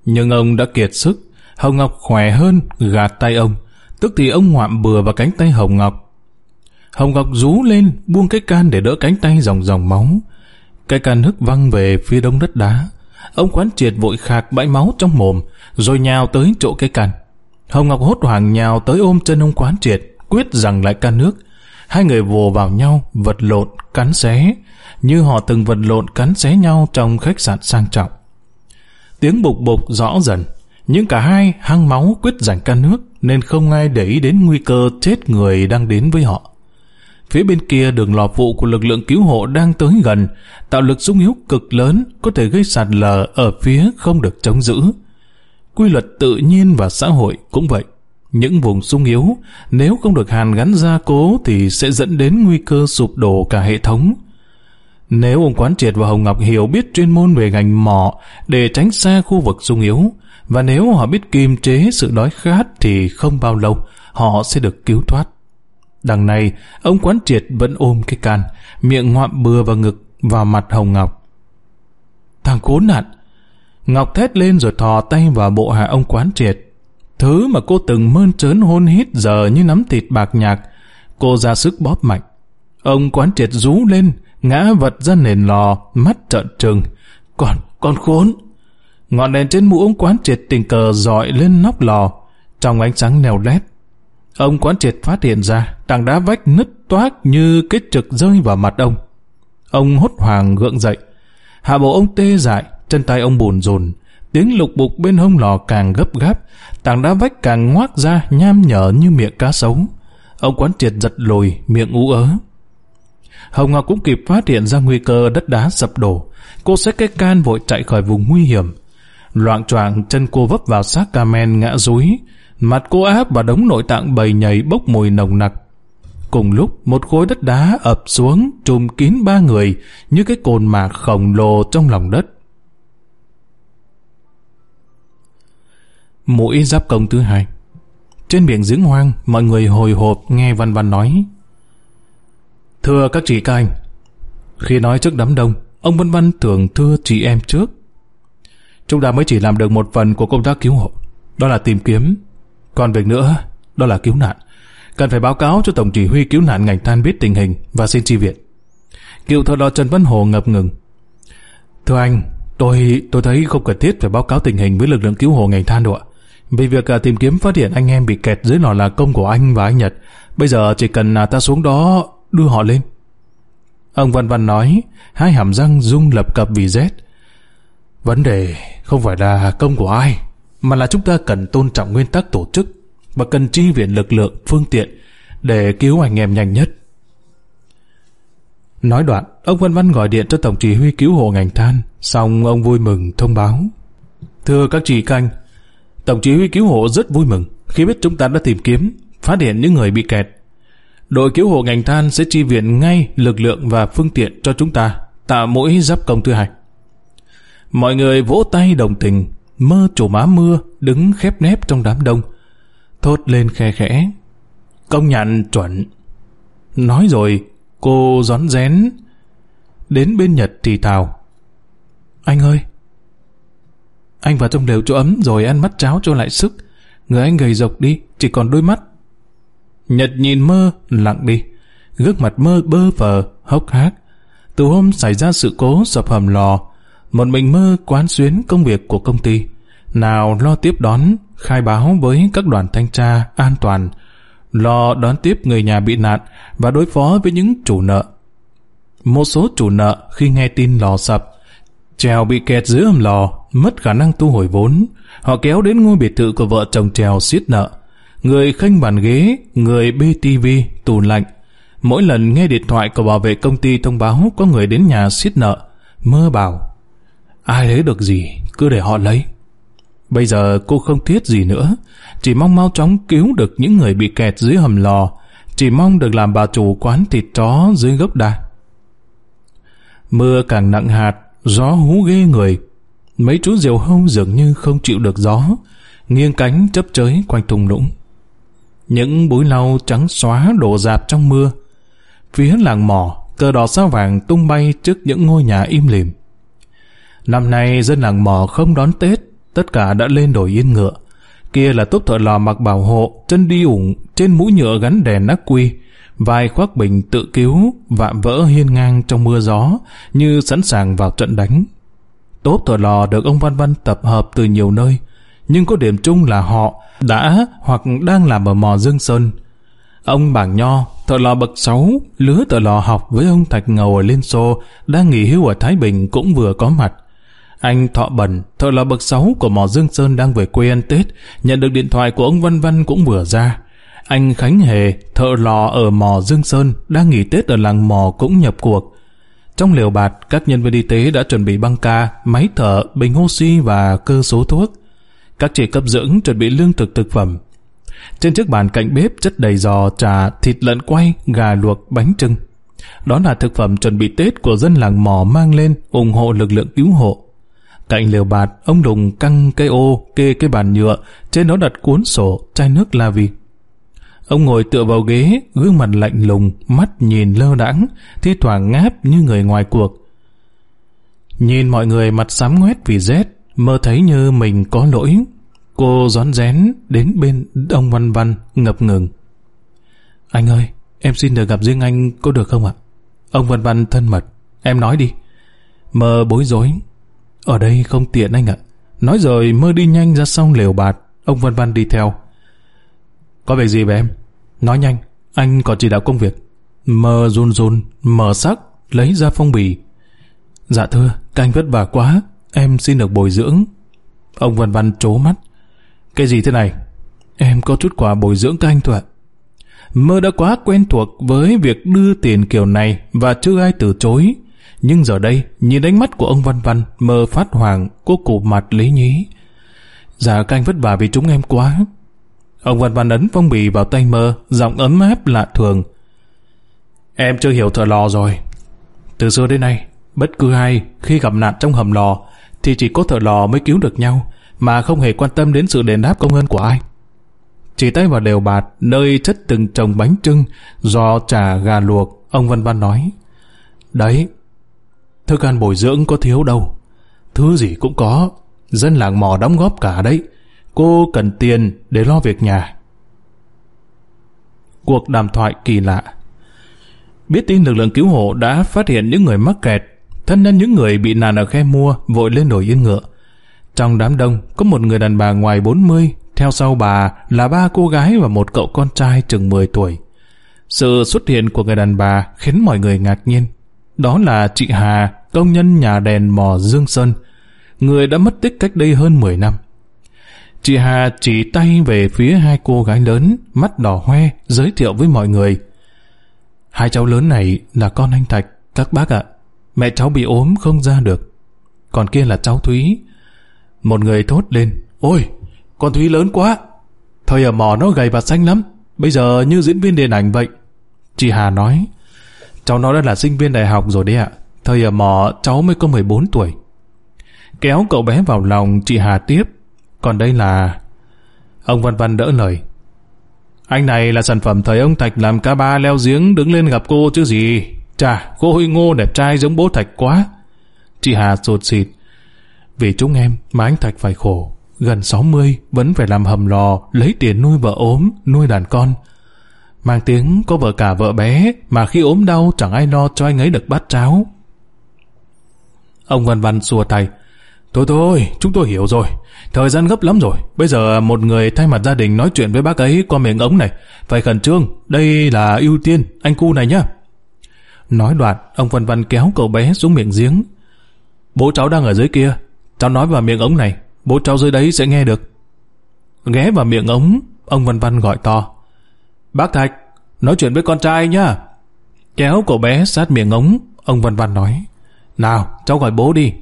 Nhưng ông đã kiệt sức, Hồng Ngọc khỏe hơn, gạt tay ông. Tức thì ông ngoạm bừa vào cánh tay Hồng Ngọc. Hồng Ngọc rú lên, buông cái can để đỡ cánh tay dòng dòng máu. Cái can nước văng về phía đông đất đá. Ông quán triệt vội khạc bãi máu trong mồm, rồi nhào tới chỗ cây cằn. Hồng Ngọc hốt hoảng nhào tới ôm chân ông quán triệt, quyết rằng lại can nước. Hai người vồ vào nhau, vật lộn, cắn xé, như họ từng vật lộn cắn xé nhau trong khách sạn sang trọng. Tiếng bục bục rõ dần, nhưng cả hai hăng máu quyết giành can nước nên không ai để ý đến nguy cơ chết người đang đến với họ. Phía bên kia đường lò vụ của lực lượng cứu hộ đang tới gần, tạo lực sung yếu cực lớn có thể gây sạt lở ở phía không được chống giữ. Quy luật tự nhiên và xã hội cũng vậy. Những vùng sung yếu, nếu không được hàn gắn gia cố thì sẽ dẫn đến nguy cơ sụp đổ cả hệ thống. Nếu ông Quán Triệt và Hồng Ngọc hiểu biết chuyên môn về ngành mỏ để tránh xa khu vực sung yếu, và nếu họ biết kiềm chế sự đói khát thì không bao lâu họ sẽ được cứu thoát. Đằng này, ông Quán Triệt vẫn ôm cái can, miệng ngoạm bừa vào ngực, vào mặt Hồng Ngọc. Thằng khốn nạn! Ngọc thét lên rồi thò tay vào bộ hạ ông Quán Triệt. Thứ mà cô từng mơn trớn hôn hít giờ như nắm thịt bạc nhạc, cô ra sức bóp mạnh. Ông Quán Triệt rú lên, ngã vật ra nền lò, mắt trợn trừng. Còn, con khốn! Ngọn đèn trên mũ ông Quán Triệt tình cờ dọi lên nóc lò, trong ánh sáng nèo lét Ông quán triệt phát hiện ra tảng đá vách nứt toác như cái trực rơi vào mặt ông. Ông hốt hoảng gượng dậy. Hạ bộ ông tê dại, chân tay ông bùn rồn. Tiếng lục bục bên hông lò càng gấp gáp, tảng đá vách càng ngoác ra nham nhở như miệng cá sấu. Ông quán triệt giật lùi, miệng ú ớ. Hồng Ngọc cũng kịp phát hiện ra nguy cơ đất đá sập đổ. Cô xách cái can vội chạy khỏi vùng nguy hiểm. Loạn choạng chân cô vấp vào xác ca men ngã rúi, Mặt cô áp và đống nội tạng bầy nhảy bốc mùi nồng nặc. Cùng lúc, một khối đất đá ập xuống, trùm kín ba người, như cái cồn mạc khổng lồ trong lòng đất. Mũi giáp công thứ hai Trên biển giếng hoang, mọi người hồi hộp nghe Văn Văn nói. Thưa các chị các anh, khi nói trước đám đông, ông Văn Văn thường thưa chị em trước. Chúng ta mới chỉ làm được một phần của công tác cứu hộ, đó là tìm kiếm còn việc nữa, đó là cứu nạn. Cần phải báo cáo cho Tổng chỉ huy cứu nạn ngành than biết tình hình và xin chi viện. Cựu thợ đo Trần Văn Hồ ngập ngừng. Thưa anh, tôi tôi thấy không cần thiết phải báo cáo tình hình với lực lượng cứu hộ ngành than đâu ạ. Vì việc à, tìm kiếm phát hiện anh em bị kẹt dưới lò là công của anh và anh Nhật. Bây giờ chỉ cần à, ta xuống đó đưa họ lên. Ông Văn Văn nói, hai hàm răng rung lập cập vì rét. Vấn đề không phải là công của ai, mà là chúng ta cần tôn trọng nguyên tắc tổ chức và cần chi viện lực lượng, phương tiện để cứu anh em nhanh nhất. Nói đoạn, ông Văn Văn gọi điện cho Tổng chỉ huy cứu hộ ngành than, xong ông vui mừng thông báo. Thưa các chị canh, Tổng chỉ huy cứu hộ rất vui mừng khi biết chúng ta đã tìm kiếm, phát hiện những người bị kẹt. Đội cứu hộ ngành than sẽ chi viện ngay lực lượng và phương tiện cho chúng ta, tạo mỗi giáp công thứ hai. Mọi người vỗ tay đồng tình, mơ chủ má mưa đứng khép nép trong đám đông. Thốt lên khe khẽ, công nhận chuẩn. Nói rồi, cô rón rén đến bên nhật thì thào, anh ơi, anh vào trong lều chỗ ấm rồi ăn mắt cháo cho lại sức. Người anh gầy rộc đi, chỉ còn đôi mắt. Nhật nhìn mơ, lặng đi. Gương mặt mơ bơ phờ, hốc hác. Từ hôm xảy ra sự cố, sập hầm lò một mình mơ quán xuyến công việc của công ty. Nào lo tiếp đón, khai báo với các đoàn thanh tra an toàn, lo đón tiếp người nhà bị nạn và đối phó với những chủ nợ. Một số chủ nợ khi nghe tin lò sập, Trèo bị kẹt dưới hầm lò, mất khả năng thu hồi vốn. Họ kéo đến ngôi biệt thự của vợ chồng Trèo xiết nợ. Người khanh bàn ghế, người bê tivi, tủ lạnh. Mỗi lần nghe điện thoại của bảo vệ công ty thông báo có người đến nhà xiết nợ, mơ bảo, ai lấy được gì, cứ để họ lấy. Bây giờ cô không thiết gì nữa, chỉ mong mau chóng cứu được những người bị kẹt dưới hầm lò, chỉ mong được làm bà chủ quán thịt chó dưới gốc đa. Mưa càng nặng hạt, gió hú ghê người. Mấy chú diều hâu dường như không chịu được gió, nghiêng cánh chấp chới quanh thung lũng. Những búi lau trắng xóa đổ dạp trong mưa. Phía làng mỏ, cờ đỏ sao vàng tung bay trước những ngôi nhà im lìm. Năm nay dân làng mò không đón Tết, tất cả đã lên đồi yên ngựa. Kia là túp thợ lò mặc bảo hộ, chân đi ủng, trên mũi nhựa gắn đèn ác quy, vai khoác bình tự cứu, vạm vỡ hiên ngang trong mưa gió, như sẵn sàng vào trận đánh. Tốp thợ lò được ông Văn Văn tập hợp từ nhiều nơi, nhưng có điểm chung là họ đã hoặc đang làm ở mò Dương Sơn. Ông Bảng Nho, thợ lò bậc 6, lứa thợ lò học với ông Thạch Ngầu ở Liên Xô, đang nghỉ hưu ở Thái Bình cũng vừa có mặt. Anh Thọ bần thợ lò bậc 6 của mò Dương Sơn đang về quê ăn Tết, nhận được điện thoại của ông Văn Văn cũng vừa ra. Anh Khánh Hề, thợ lò ở mò Dương Sơn, đang nghỉ Tết ở làng mò cũng nhập cuộc. Trong liều bạt, các nhân viên y tế đã chuẩn bị băng ca, máy thở, bình oxy và cơ số thuốc. Các chị cấp dưỡng chuẩn bị lương thực thực phẩm. Trên chiếc bàn cạnh bếp chất đầy giò, trà, thịt lợn quay, gà luộc, bánh trưng. Đó là thực phẩm chuẩn bị Tết của dân làng mò mang lên ủng hộ lực lượng cứu hộ. Cạnh liều bạt, ông Đùng căng cây ô, kê cái bàn nhựa, trên đó đặt cuốn sổ, chai nước la vi. Ông ngồi tựa vào ghế, gương mặt lạnh lùng, mắt nhìn lơ đãng, thi thoảng ngáp như người ngoài cuộc. Nhìn mọi người mặt sám ngoét vì rét, mơ thấy như mình có lỗi. Cô rón rén đến bên ông Văn Văn ngập ngừng. Anh ơi, em xin được gặp riêng anh có được không ạ? Ông Văn Văn thân mật, em nói đi. Mơ bối rối. Ở đây không tiện anh ạ. Nói rồi mơ đi nhanh ra sông lều bạt, ông Văn Văn đi theo. Có việc gì về em? Nói nhanh, anh có chỉ đạo công việc. mơ run run, mở sắc, lấy ra phong bì. Dạ thưa, các anh vất vả quá, em xin được bồi dưỡng. Ông Văn Văn trố mắt. Cái gì thế này? Em có chút quà bồi dưỡng các anh thôi ạ. Mơ đã quá quen thuộc với việc đưa tiền kiểu này và chưa ai từ chối. Nhưng giờ đây, nhìn ánh mắt của ông Văn Văn, mơ phát hoàng, cô cụ mặt lý nhí. Dạ các anh vất vả vì chúng em quá. Ông Văn Văn ấn phong bì vào tay mơ, giọng ấm áp lạ thường. Em chưa hiểu thợ lò rồi. Từ xưa đến nay, bất cứ ai khi gặp nạn trong hầm lò thì chỉ có thợ lò mới cứu được nhau mà không hề quan tâm đến sự đền đáp công ơn của ai. Chỉ tay vào đều bạt nơi chất từng chồng bánh trưng giò chả gà luộc, ông Văn Văn nói. Đấy, thức ăn bồi dưỡng có thiếu đâu. Thứ gì cũng có, dân làng mò đóng góp cả đấy. Cô cần tiền để lo việc nhà. Cuộc đàm thoại kỳ lạ. Biết tin lực lượng cứu hộ đã phát hiện những người mắc kẹt, thân nhân những người bị nạn ở khe mua vội lên đồi yên ngựa. Trong đám đông có một người đàn bà ngoài 40, theo sau bà là ba cô gái và một cậu con trai chừng 10 tuổi. Sự xuất hiện của người đàn bà khiến mọi người ngạc nhiên. Đó là chị Hà, công nhân nhà đèn mò Dương Sơn, người đã mất tích cách đây hơn 10 năm. Chị Hà chỉ tay về phía hai cô gái lớn, mắt đỏ hoe, giới thiệu với mọi người. Hai cháu lớn này là con anh Thạch, các bác ạ. Mẹ cháu bị ốm không ra được. Còn kia là cháu Thúy. Một người thốt lên. Ôi, con Thúy lớn quá. Thời ở mỏ nó gầy và xanh lắm. Bây giờ như diễn viên điện ảnh vậy. Chị Hà nói. Cháu nó đã là sinh viên đại học rồi đấy ạ. Thời ở mỏ cháu mới có 14 tuổi. Kéo cậu bé vào lòng chị Hà tiếp. Còn đây là... Ông Văn Văn đỡ lời. Anh này là sản phẩm thời ông Thạch làm ca ba leo giếng đứng lên gặp cô chứ gì. Chà, cô huy ngô đẹp trai giống bố Thạch quá. Chị Hà sụt xịt. Vì chúng em mà anh Thạch phải khổ. Gần 60 vẫn phải làm hầm lò, lấy tiền nuôi vợ ốm, nuôi đàn con. Mang tiếng có vợ cả vợ bé mà khi ốm đau chẳng ai lo cho anh ấy được bát cháo. Ông Văn Văn xua tay. Thôi thôi, chúng tôi hiểu rồi. Thời gian gấp lắm rồi. Bây giờ một người thay mặt gia đình nói chuyện với bác ấy qua miệng ống này. Phải khẩn trương. Đây là ưu tiên. Anh cu này nhá. Nói đoạn, ông Văn Văn kéo cậu bé xuống miệng giếng. Bố cháu đang ở dưới kia. Cháu nói vào miệng ống này. Bố cháu dưới đấy sẽ nghe được. Ghé vào miệng ống, ông Văn Văn gọi to. Bác Thạch, nói chuyện với con trai nhá. Kéo cậu bé sát miệng ống, ông Văn Văn nói, nào, cháu gọi bố đi.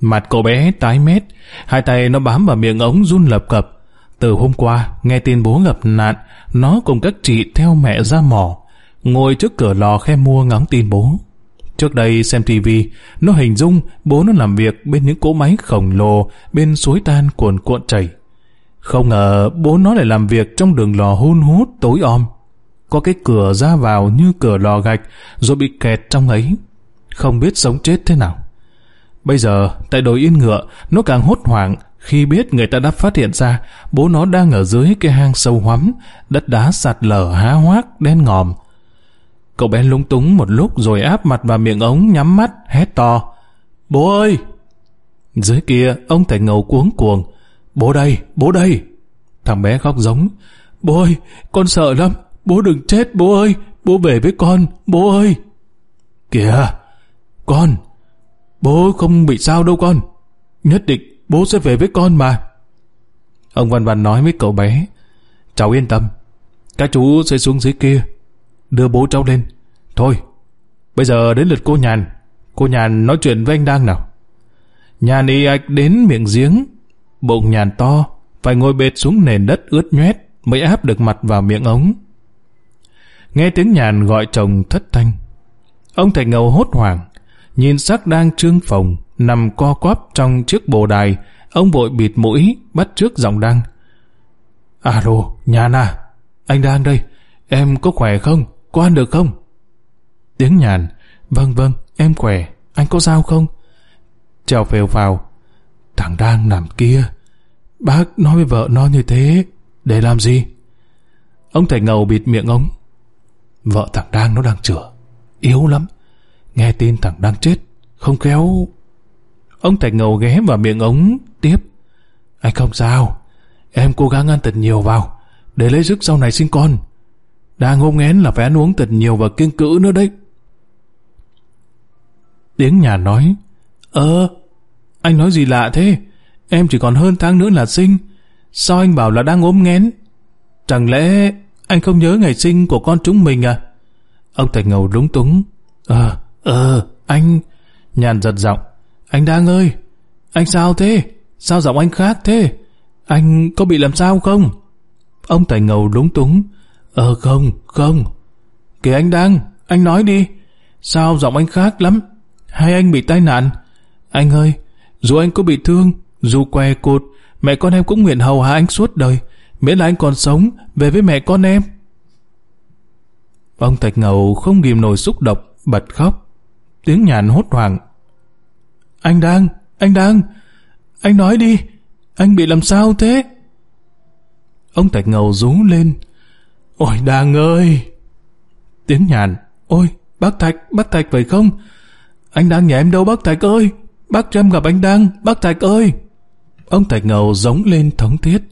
Mặt cậu bé tái mét, hai tay nó bám vào miệng ống run lập cập. Từ hôm qua, nghe tin bố gặp nạn, nó cùng các chị theo mẹ ra mỏ, ngồi trước cửa lò khe mua ngóng tin bố. Trước đây xem tivi, nó hình dung bố nó làm việc bên những cỗ máy khổng lồ bên suối tan cuồn cuộn chảy. Không ngờ bố nó lại làm việc trong đường lò hun hút tối om. Có cái cửa ra vào như cửa lò gạch rồi bị kẹt trong ấy. Không biết sống chết thế nào. Bây giờ, tại đồi yên ngựa, nó càng hốt hoảng khi biết người ta đã phát hiện ra bố nó đang ở dưới cái hang sâu hoắm, đất đá sạt lở há hoác, đen ngòm. Cậu bé lúng túng một lúc rồi áp mặt vào miệng ống nhắm mắt, hét to. Bố ơi! Dưới kia, ông thầy ngầu cuống cuồng. Bố đây, bố đây! Thằng bé khóc giống. Bố ơi, con sợ lắm, bố đừng chết bố ơi, bố về với con, bố ơi! Kìa! Con! Bố không bị sao đâu con. Nhất định bố sẽ về với con mà. Ông Văn Văn nói với cậu bé. Cháu yên tâm. Các chú sẽ xuống dưới kia. Đưa bố cháu lên. Thôi, bây giờ đến lượt cô Nhàn. Cô Nhàn nói chuyện với anh Đang nào. Nhàn y ạch đến miệng giếng. Bụng nhàn to, phải ngồi bệt xuống nền đất ướt nhoét mới áp được mặt vào miệng ống. Nghe tiếng nhàn gọi chồng thất thanh. Ông thầy ngầu hốt hoảng, nhìn sắc đang trương phồng, nằm co quắp trong chiếc bồ đài, ông vội bịt mũi, bắt trước giọng đăng. Alo, nhàn à, anh đang đây, em có khỏe không, có ăn được không? Tiếng nhàn, vâng vâng, em khỏe, anh có sao không? Trèo phèo vào, thằng đang nằm kia, bác nói với vợ nó như thế, để làm gì? Ông thầy ngầu bịt miệng ông. Vợ thằng đang nó đang chữa, yếu lắm, Nghe tin thằng đang chết, không kéo... Ông Thạch Ngầu ghé vào miệng ống, tiếp. Anh không sao, em cố gắng ăn thật nhiều vào, để lấy sức sau này sinh con. Đang ôm ngén là phải ăn uống thật nhiều và kiêng cữ nữa đấy. Tiếng nhà nói, Ờ, anh nói gì lạ thế? Em chỉ còn hơn tháng nữa là sinh. Sao anh bảo là đang ốm nghén? Chẳng lẽ anh không nhớ ngày sinh của con chúng mình à? Ông Thạch Ngầu lúng túng. Ờ, Ờ, anh... Nhàn giật giọng. Anh đang ơi, anh sao thế? Sao giọng anh khác thế? Anh có bị làm sao không? Ông Tài Ngầu lúng túng. Ờ không, không. Kìa anh đang, anh nói đi. Sao giọng anh khác lắm? Hay anh bị tai nạn? Anh ơi, dù anh có bị thương, dù què cột, mẹ con em cũng nguyện hầu hạ anh suốt đời. Miễn là anh còn sống, về với mẹ con em. Ông Thạch Ngầu không ghim nổi xúc động, bật khóc. Tiếng nhàn hốt hoảng. Anh đang, anh đang, anh nói đi, anh bị làm sao thế? Ông Thạch Ngầu rú lên. Ôi đang ơi! Tiếng nhàn. Ôi, bác Thạch, bác Thạch phải không? Anh đang nhà em đâu bác Thạch ơi? Bác cho em gặp anh đang, bác Thạch ơi! Ông Thạch Ngầu giống lên thống thiết.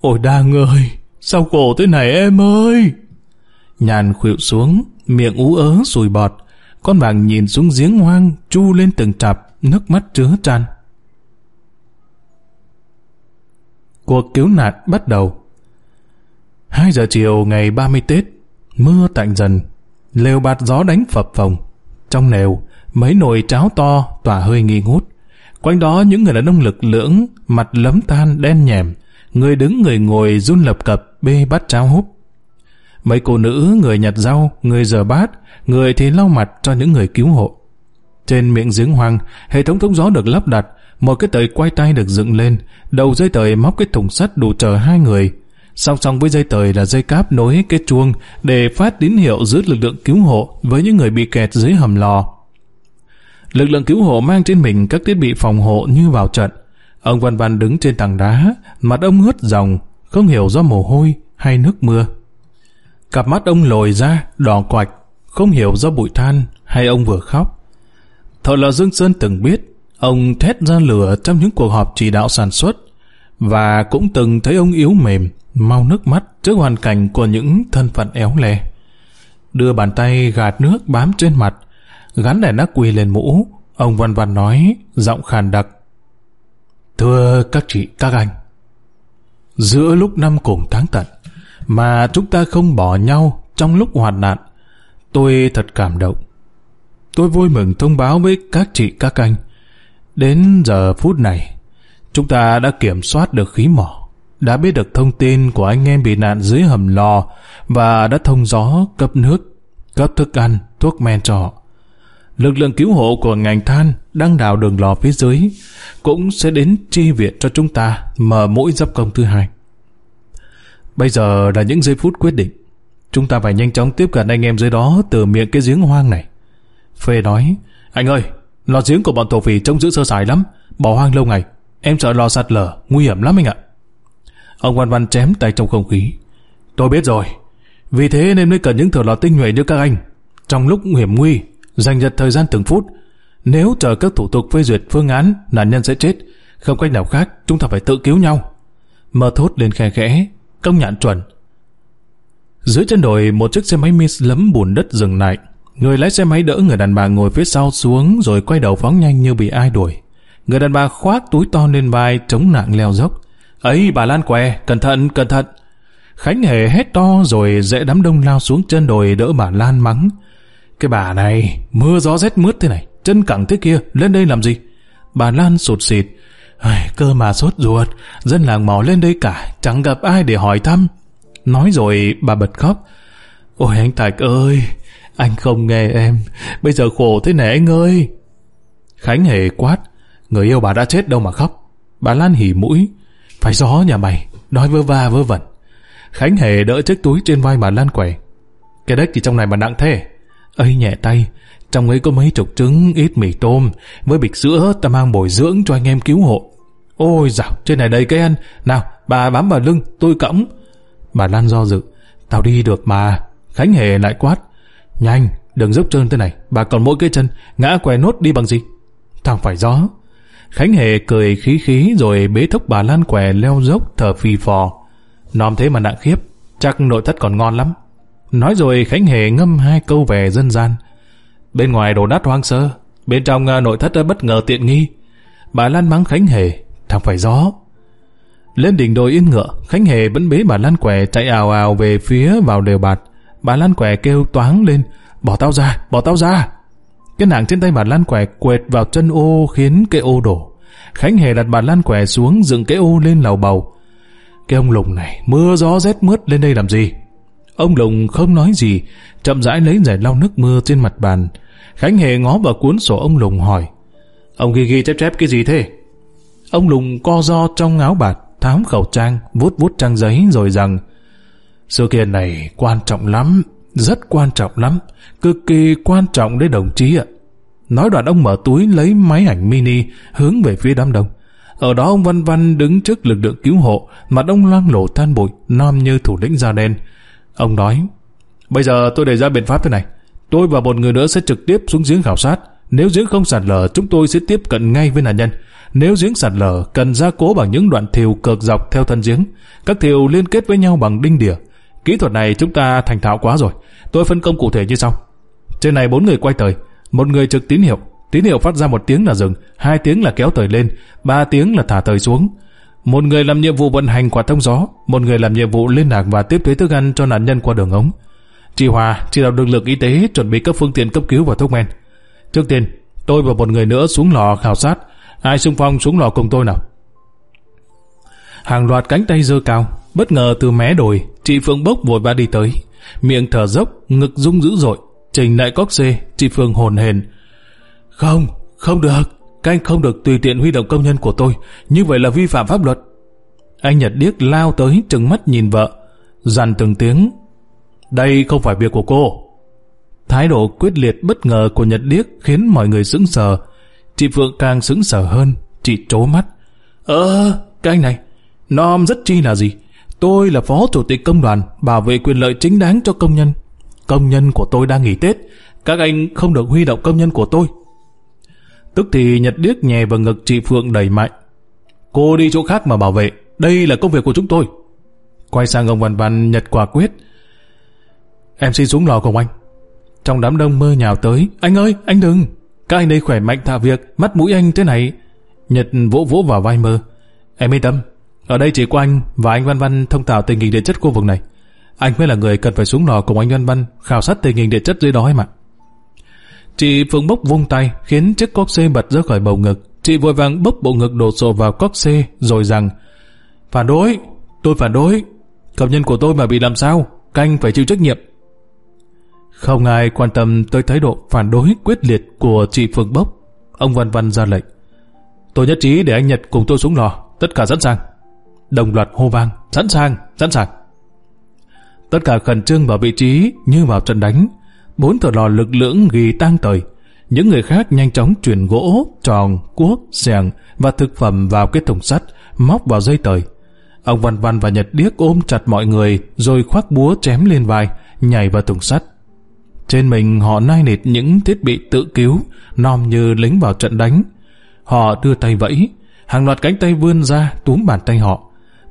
Ôi đang ơi! Sao khổ thế này em ơi? Nhàn khuỵu xuống, miệng ú ớ sùi bọt. Con vàng nhìn xuống giếng hoang, chu lên từng chạp, nước mắt chứa tràn. Cuộc cứu nạn bắt đầu. 2 giờ chiều ngày 30 Tết, mưa tạnh dần, lều bạt gió đánh phập phồng. Trong nèo, mấy nồi cháo to tỏa hơi nghi ngút. Quanh đó những người đàn ông lực lưỡng, mặt lấm than đen nhèm, người đứng người ngồi run lập cập bê bát cháo húp. Mấy cô nữ, người nhặt rau, người giờ bát, người thì lau mặt cho những người cứu hộ. Trên miệng giếng hoang, hệ thống thông gió được lắp đặt, một cái tời quay tay được dựng lên, đầu dây tời móc cái thùng sắt đủ chờ hai người. Song song với dây tời là dây cáp nối cái chuông để phát tín hiệu giữ lực lượng cứu hộ với những người bị kẹt dưới hầm lò. Lực lượng cứu hộ mang trên mình các thiết bị phòng hộ như vào trận. Ông Văn Văn đứng trên tảng đá, mặt ông ướt dòng, không hiểu do mồ hôi hay nước mưa. Cặp mắt ông lồi ra, đỏ quạch, không hiểu do bụi than hay ông vừa khóc. Thợ lò Dương Sơn từng biết ông thét ra lửa trong những cuộc họp chỉ đạo sản xuất và cũng từng thấy ông yếu mềm, mau nước mắt trước hoàn cảnh của những thân phận éo le. Đưa bàn tay gạt nước bám trên mặt, gắn đèn ác quỳ lên mũ, ông văn văn nói, giọng khàn đặc. Thưa các chị, các anh, giữa lúc năm cùng tháng tận, mà chúng ta không bỏ nhau trong lúc hoạn nạn, Tôi thật cảm động. Tôi vui mừng thông báo với các chị các anh. Đến giờ phút này, chúng ta đã kiểm soát được khí mỏ, đã biết được thông tin của anh em bị nạn dưới hầm lò và đã thông gió cấp nước, cấp thức ăn, thuốc men cho họ. Lực lượng cứu hộ của ngành than đang đào đường lò phía dưới cũng sẽ đến chi viện cho chúng ta mở mũi dấp công thứ hai. Bây giờ là những giây phút quyết định. Chúng ta phải nhanh chóng tiếp cận anh em dưới đó từ miệng cái giếng hoang này. Phê nói, anh ơi, lò giếng của bọn thổ phỉ trông giữ sơ sài lắm, bỏ hoang lâu ngày. Em sợ lò sạt lở, nguy hiểm lắm anh ạ. Ông Văn Văn chém tay trong không khí. Tôi biết rồi, vì thế nên mới cần những thợ lò tinh nhuệ như các anh. Trong lúc hiểm nguy, dành giật thời gian từng phút. Nếu chờ các thủ tục phê duyệt phương án, nạn nhân sẽ chết. Không cách nào khác, chúng ta phải tự cứu nhau. Mơ thốt lên khe khẽ, công nhận chuẩn. Dưới chân đồi, một chiếc xe máy Miss lấm bùn đất dừng lại. Người lái xe máy đỡ người đàn bà ngồi phía sau xuống rồi quay đầu phóng nhanh như bị ai đuổi. Người đàn bà khoác túi to lên vai chống nặng leo dốc. ấy bà Lan què, cẩn thận, cẩn thận. Khánh hề hét to rồi dễ đám đông lao xuống chân đồi đỡ bà Lan mắng. Cái bà này, mưa gió rét mướt thế này, chân cẳng thế kia, lên đây làm gì? Bà Lan sụt xịt. Cơ mà sốt ruột, dân làng mò lên đây cả, chẳng gặp ai để hỏi thăm. Nói rồi bà bật khóc. Ôi anh Thạch ơi, anh không nghe em, bây giờ khổ thế này anh ơi. Khánh hề quát, người yêu bà đã chết đâu mà khóc. Bà Lan hỉ mũi, phải gió nhà mày, nói vơ va vơ vẩn. Khánh hề đỡ chiếc túi trên vai bà Lan quẩy. Cái đất gì trong này mà nặng thế? ấy nhẹ tay, trong ấy có mấy chục trứng, ít mì tôm, với bịch sữa ta mang bồi dưỡng cho anh em cứu hộ. Ôi dạo, trên này đầy cây ăn, nào, bà bám vào lưng, tôi cõng. Bà Lan do dự, tao đi được mà. Khánh Hề lại quát, nhanh, đừng dốc trơn thế này, bà còn mỗi cái chân, ngã què nốt đi bằng gì? Thằng phải gió. Khánh Hề cười khí khí rồi bế thúc bà Lan què leo dốc thở phì phò. Nòm thế mà nặng khiếp, chắc nội thất còn ngon lắm. Nói rồi Khánh Hề ngâm hai câu về dân gian. Bên ngoài đồ đắt hoang sơ, bên trong à, nội thất bất ngờ tiện nghi. Bà Lan mắng Khánh Hề, thằng phải gió. Lên đỉnh đồi yên ngựa, Khánh Hề vẫn bế bà Lan Què chạy ào ào về phía vào lều bạt. Bà Lan Què kêu toáng lên, bỏ tao ra, bỏ tao ra. Cái nạng trên tay bà Lan Què quệt vào chân ô khiến cái ô đổ. Khánh Hề đặt bà Lan Què xuống dựng cái ô lên lầu bầu. Cái ông lùng này, mưa gió rét mướt lên đây làm gì? Ông Lùng không nói gì, chậm rãi lấy giải lau nước mưa trên mặt bàn. Khánh Hề ngó vào cuốn sổ ông Lùng hỏi. Ông ghi ghi chép chép cái gì thế? Ông Lùng co do trong áo bạt, tháo khẩu trang, vuốt vuốt trang giấy rồi rằng Sự kiện này quan trọng lắm, rất quan trọng lắm, cực kỳ quan trọng đấy đồng chí ạ. Nói đoạn ông mở túi lấy máy ảnh mini hướng về phía đám đông. Ở đó ông Văn Văn đứng trước lực lượng cứu hộ, mặt ông loang lổ than bụi, nam như thủ lĩnh da đen. Ông nói, bây giờ tôi đề ra biện pháp thế này. Tôi và một người nữa sẽ trực tiếp xuống giếng khảo sát. Nếu giếng không sạt lở, chúng tôi sẽ tiếp cận ngay với nạn nhân. Nếu giếng sạt lở, cần gia cố bằng những đoạn thiều cược dọc theo thân giếng. Các thiều liên kết với nhau bằng đinh đỉa. Kỹ thuật này chúng ta thành thạo quá rồi. Tôi phân công cụ thể như sau. Trên này bốn người quay tời, một người trực tín hiệu. Tín hiệu phát ra một tiếng là dừng, hai tiếng là kéo tời lên, ba tiếng là thả tời xuống. Một người làm nhiệm vụ vận hành quạt thông gió, một người làm nhiệm vụ liên lạc và tiếp tế thức ăn cho nạn nhân qua đường ống. Chị Hòa chỉ đạo lực lượng y tế chuẩn bị các phương tiện cấp cứu và thuốc men. Trước tiên, tôi và một người nữa xuống lò khảo sát. Ai xung phong xuống lò cùng tôi nào? Hàng loạt cánh tay dơ cao, bất ngờ từ mé đồi, chị Phương bốc vội ba đi tới. Miệng thở dốc, ngực rung dữ dội. Trình lại cóc xê, chị Phương hồn hền. Không, không được. Các anh không được tùy tiện huy động công nhân của tôi, như vậy là vi phạm pháp luật. Anh Nhật Điếc lao tới trừng mắt nhìn vợ, dằn từng tiếng. Đây không phải việc của cô. Thái độ quyết liệt bất ngờ của Nhật Điếc khiến mọi người sững sờ. Chị Phượng càng sững sờ hơn, chị trố mắt. Ơ, cái anh này, nom rất chi là gì? Tôi là phó chủ tịch công đoàn, bảo vệ quyền lợi chính đáng cho công nhân. Công nhân của tôi đang nghỉ Tết, các anh không được huy động công nhân của tôi. Tức thì Nhật điếc nhè vào ngực chị Phượng đẩy mạnh. Cô đi chỗ khác mà bảo vệ, đây là công việc của chúng tôi. Quay sang ông Văn Văn Nhật quả quyết. Em xin xuống lò cùng anh. Trong đám đông mơ nhào tới, anh ơi, anh đừng. Các anh đây khỏe mạnh thạ việc, mắt mũi anh thế này. Nhật vỗ vỗ vào vai mơ. Em yên tâm, ở đây chỉ có anh và anh Văn Văn thông thảo tình hình địa chất khu vực này. Anh mới là người cần phải xuống lò cùng anh Văn Văn khảo sát tình hình địa chất dưới đó em ạ. Chị Phương Bốc vung tay khiến chiếc cóc xê bật ra khỏi bầu ngực. Chị vội vàng bốc bộ ngực đổ sộ vào cóc xê rồi rằng Phản đối, tôi phản đối. Công nhân của tôi mà bị làm sao, canh phải chịu trách nhiệm. Không ai quan tâm tới thái độ phản đối quyết liệt của chị Phương Bốc. Ông Văn Văn ra lệnh. Tôi nhất trí để anh Nhật cùng tôi xuống lò, tất cả sẵn sàng. Đồng loạt hô vang, sẵn sàng, sẵn sàng. Tất cả khẩn trương vào vị trí như vào trận đánh. Bốn thợ lò lực lưỡng ghi tang tời. Những người khác nhanh chóng chuyển gỗ, tròn, cuốc, xẻng và thực phẩm vào cái thùng sắt, móc vào dây tời. Ông Văn Văn và Nhật Điếc ôm chặt mọi người rồi khoác búa chém lên vai, nhảy vào thùng sắt. Trên mình họ nai nịt những thiết bị tự cứu, nom như lính vào trận đánh. Họ đưa tay vẫy, hàng loạt cánh tay vươn ra túm bàn tay họ.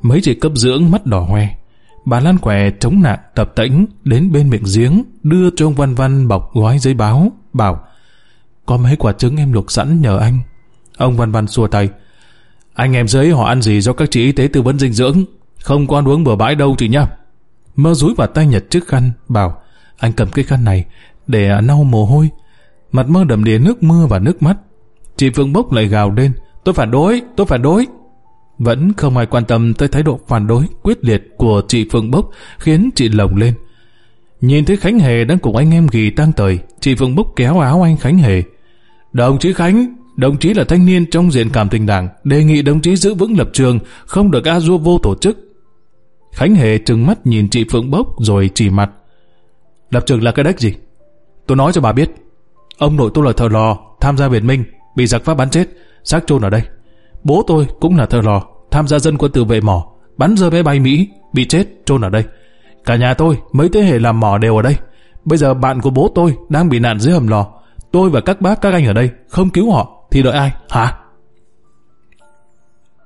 Mấy chị cấp dưỡng mắt đỏ hoe. Bà Lan Quẻ chống nạn tập tĩnh đến bên miệng giếng, đưa cho ông Văn Văn bọc gói giấy báo, bảo có mấy quả trứng em luộc sẵn nhờ anh. Ông Văn Văn xua tay. Anh em dưới họ ăn gì do các chị y tế tư vấn dinh dưỡng, không có ăn uống bừa bãi đâu chị nhá. Mơ rúi vào tay Nhật chiếc khăn, bảo anh cầm cái khăn này để à, lau mồ hôi. Mặt mơ đầm đìa nước mưa và nước mắt. Chị Phương Bốc lại gào lên. Tôi phản đối, tôi phản đối. Vẫn không ai quan tâm tới thái độ phản đối quyết liệt của chị Phương Bốc khiến chị lồng lên. Nhìn thấy Khánh Hề đang cùng anh em ghi tang tời, chị Phương Bốc kéo áo anh Khánh Hề. Đồng chí Khánh, đồng chí là thanh niên trong diện cảm tình đảng, đề nghị đồng chí giữ vững lập trường, không được a du vô tổ chức. Khánh Hề trừng mắt nhìn chị Phương Bốc rồi chỉ mặt. Lập trường là cái đếch gì? Tôi nói cho bà biết. Ông nội tôi là thợ lò, tham gia Việt Minh, bị giặc Pháp bắn chết, xác chôn ở đây. Bố tôi cũng là thợ lò, tham gia dân quân tự vệ mỏ, bắn rơi máy bay Mỹ, bị chết, chôn ở đây. Cả nhà tôi, mấy thế hệ làm mỏ đều ở đây. Bây giờ bạn của bố tôi đang bị nạn dưới hầm lò. Tôi và các bác các anh ở đây không cứu họ thì đợi ai, hả?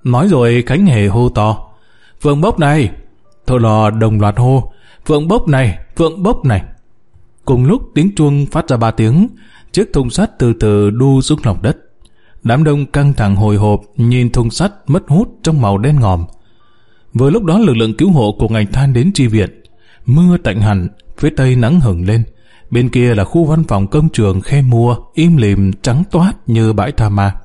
Nói rồi Khánh Hề hô to. Phượng bốc này! Thợ lò đồng loạt hô. Phượng bốc này! Phượng bốc này! Cùng lúc tiếng chuông phát ra ba tiếng, chiếc thùng sắt từ từ đu xuống lòng đất. Đám đông căng thẳng hồi hộp nhìn thùng sắt mất hút trong màu đen ngòm. Vừa lúc đó lực lượng cứu hộ của ngành than đến tri viện. Mưa tạnh hẳn, phía tây nắng hừng lên. Bên kia là khu văn phòng công trường khe mua, im lìm trắng toát như bãi tha ma.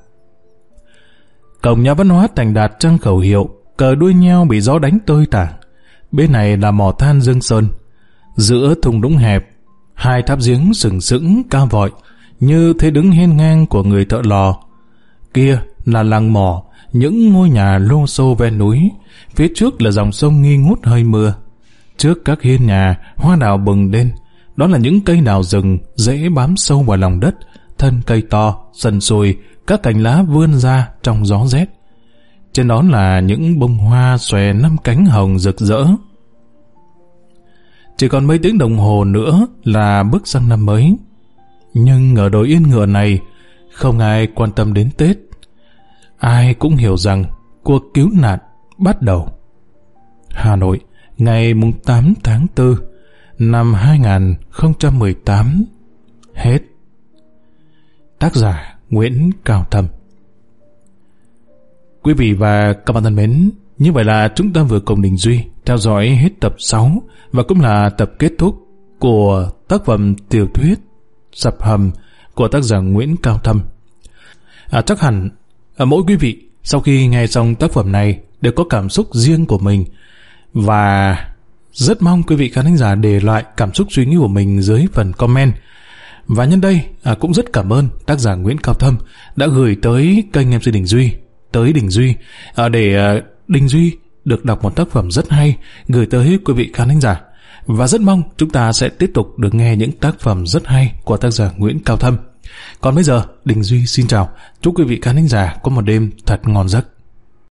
Cổng nhà văn hóa thành đạt trăng khẩu hiệu, cờ đuôi nheo bị gió đánh tơi tả. Bên này là mỏ than Dương Sơn. Giữa thùng đũng hẹp, hai tháp giếng sừng sững cao vọi, như thế đứng hiên ngang của người thợ lò. Kia là làng mỏ, những ngôi nhà lô xô ven núi, phía trước là dòng sông nghi ngút hơi mưa. Trước các hiên nhà, hoa đào bừng lên, đó là những cây đào rừng dễ bám sâu vào lòng đất, thân cây to, sần sùi, các cành lá vươn ra trong gió rét. Trên đó là những bông hoa xòe năm cánh hồng rực rỡ. Chỉ còn mấy tiếng đồng hồ nữa là bước sang năm mới. Nhưng ở đồi yên ngựa này, không ai quan tâm đến Tết. Ai cũng hiểu rằng cuộc cứu nạn bắt đầu. Hà Nội, ngày 8 tháng 4 năm 2018. Hết. Tác giả Nguyễn Cao Thâm Quý vị và các bạn thân mến, như vậy là chúng ta vừa cùng Đình Duy theo dõi hết tập 6 và cũng là tập kết thúc của tác phẩm tiểu thuyết Sập Hầm của tác giả Nguyễn Cao Thâm. À, chắc hẳn à, mỗi quý vị sau khi nghe xong tác phẩm này đều có cảm xúc riêng của mình và rất mong quý vị khán thính giả để lại cảm xúc suy nghĩ của mình dưới phần comment. Và nhân đây à, cũng rất cảm ơn tác giả Nguyễn Cao Thâm đã gửi tới kênh MC Đình Duy, tới Đình Duy à, để à, Đình Duy được đọc một tác phẩm rất hay gửi tới quý vị khán thính giả. Và rất mong chúng ta sẽ tiếp tục được nghe những tác phẩm rất hay của tác giả Nguyễn Cao Thâm. Còn bây giờ, Đình Duy xin chào. Chúc quý vị khán thính giả có một đêm thật ngon giấc.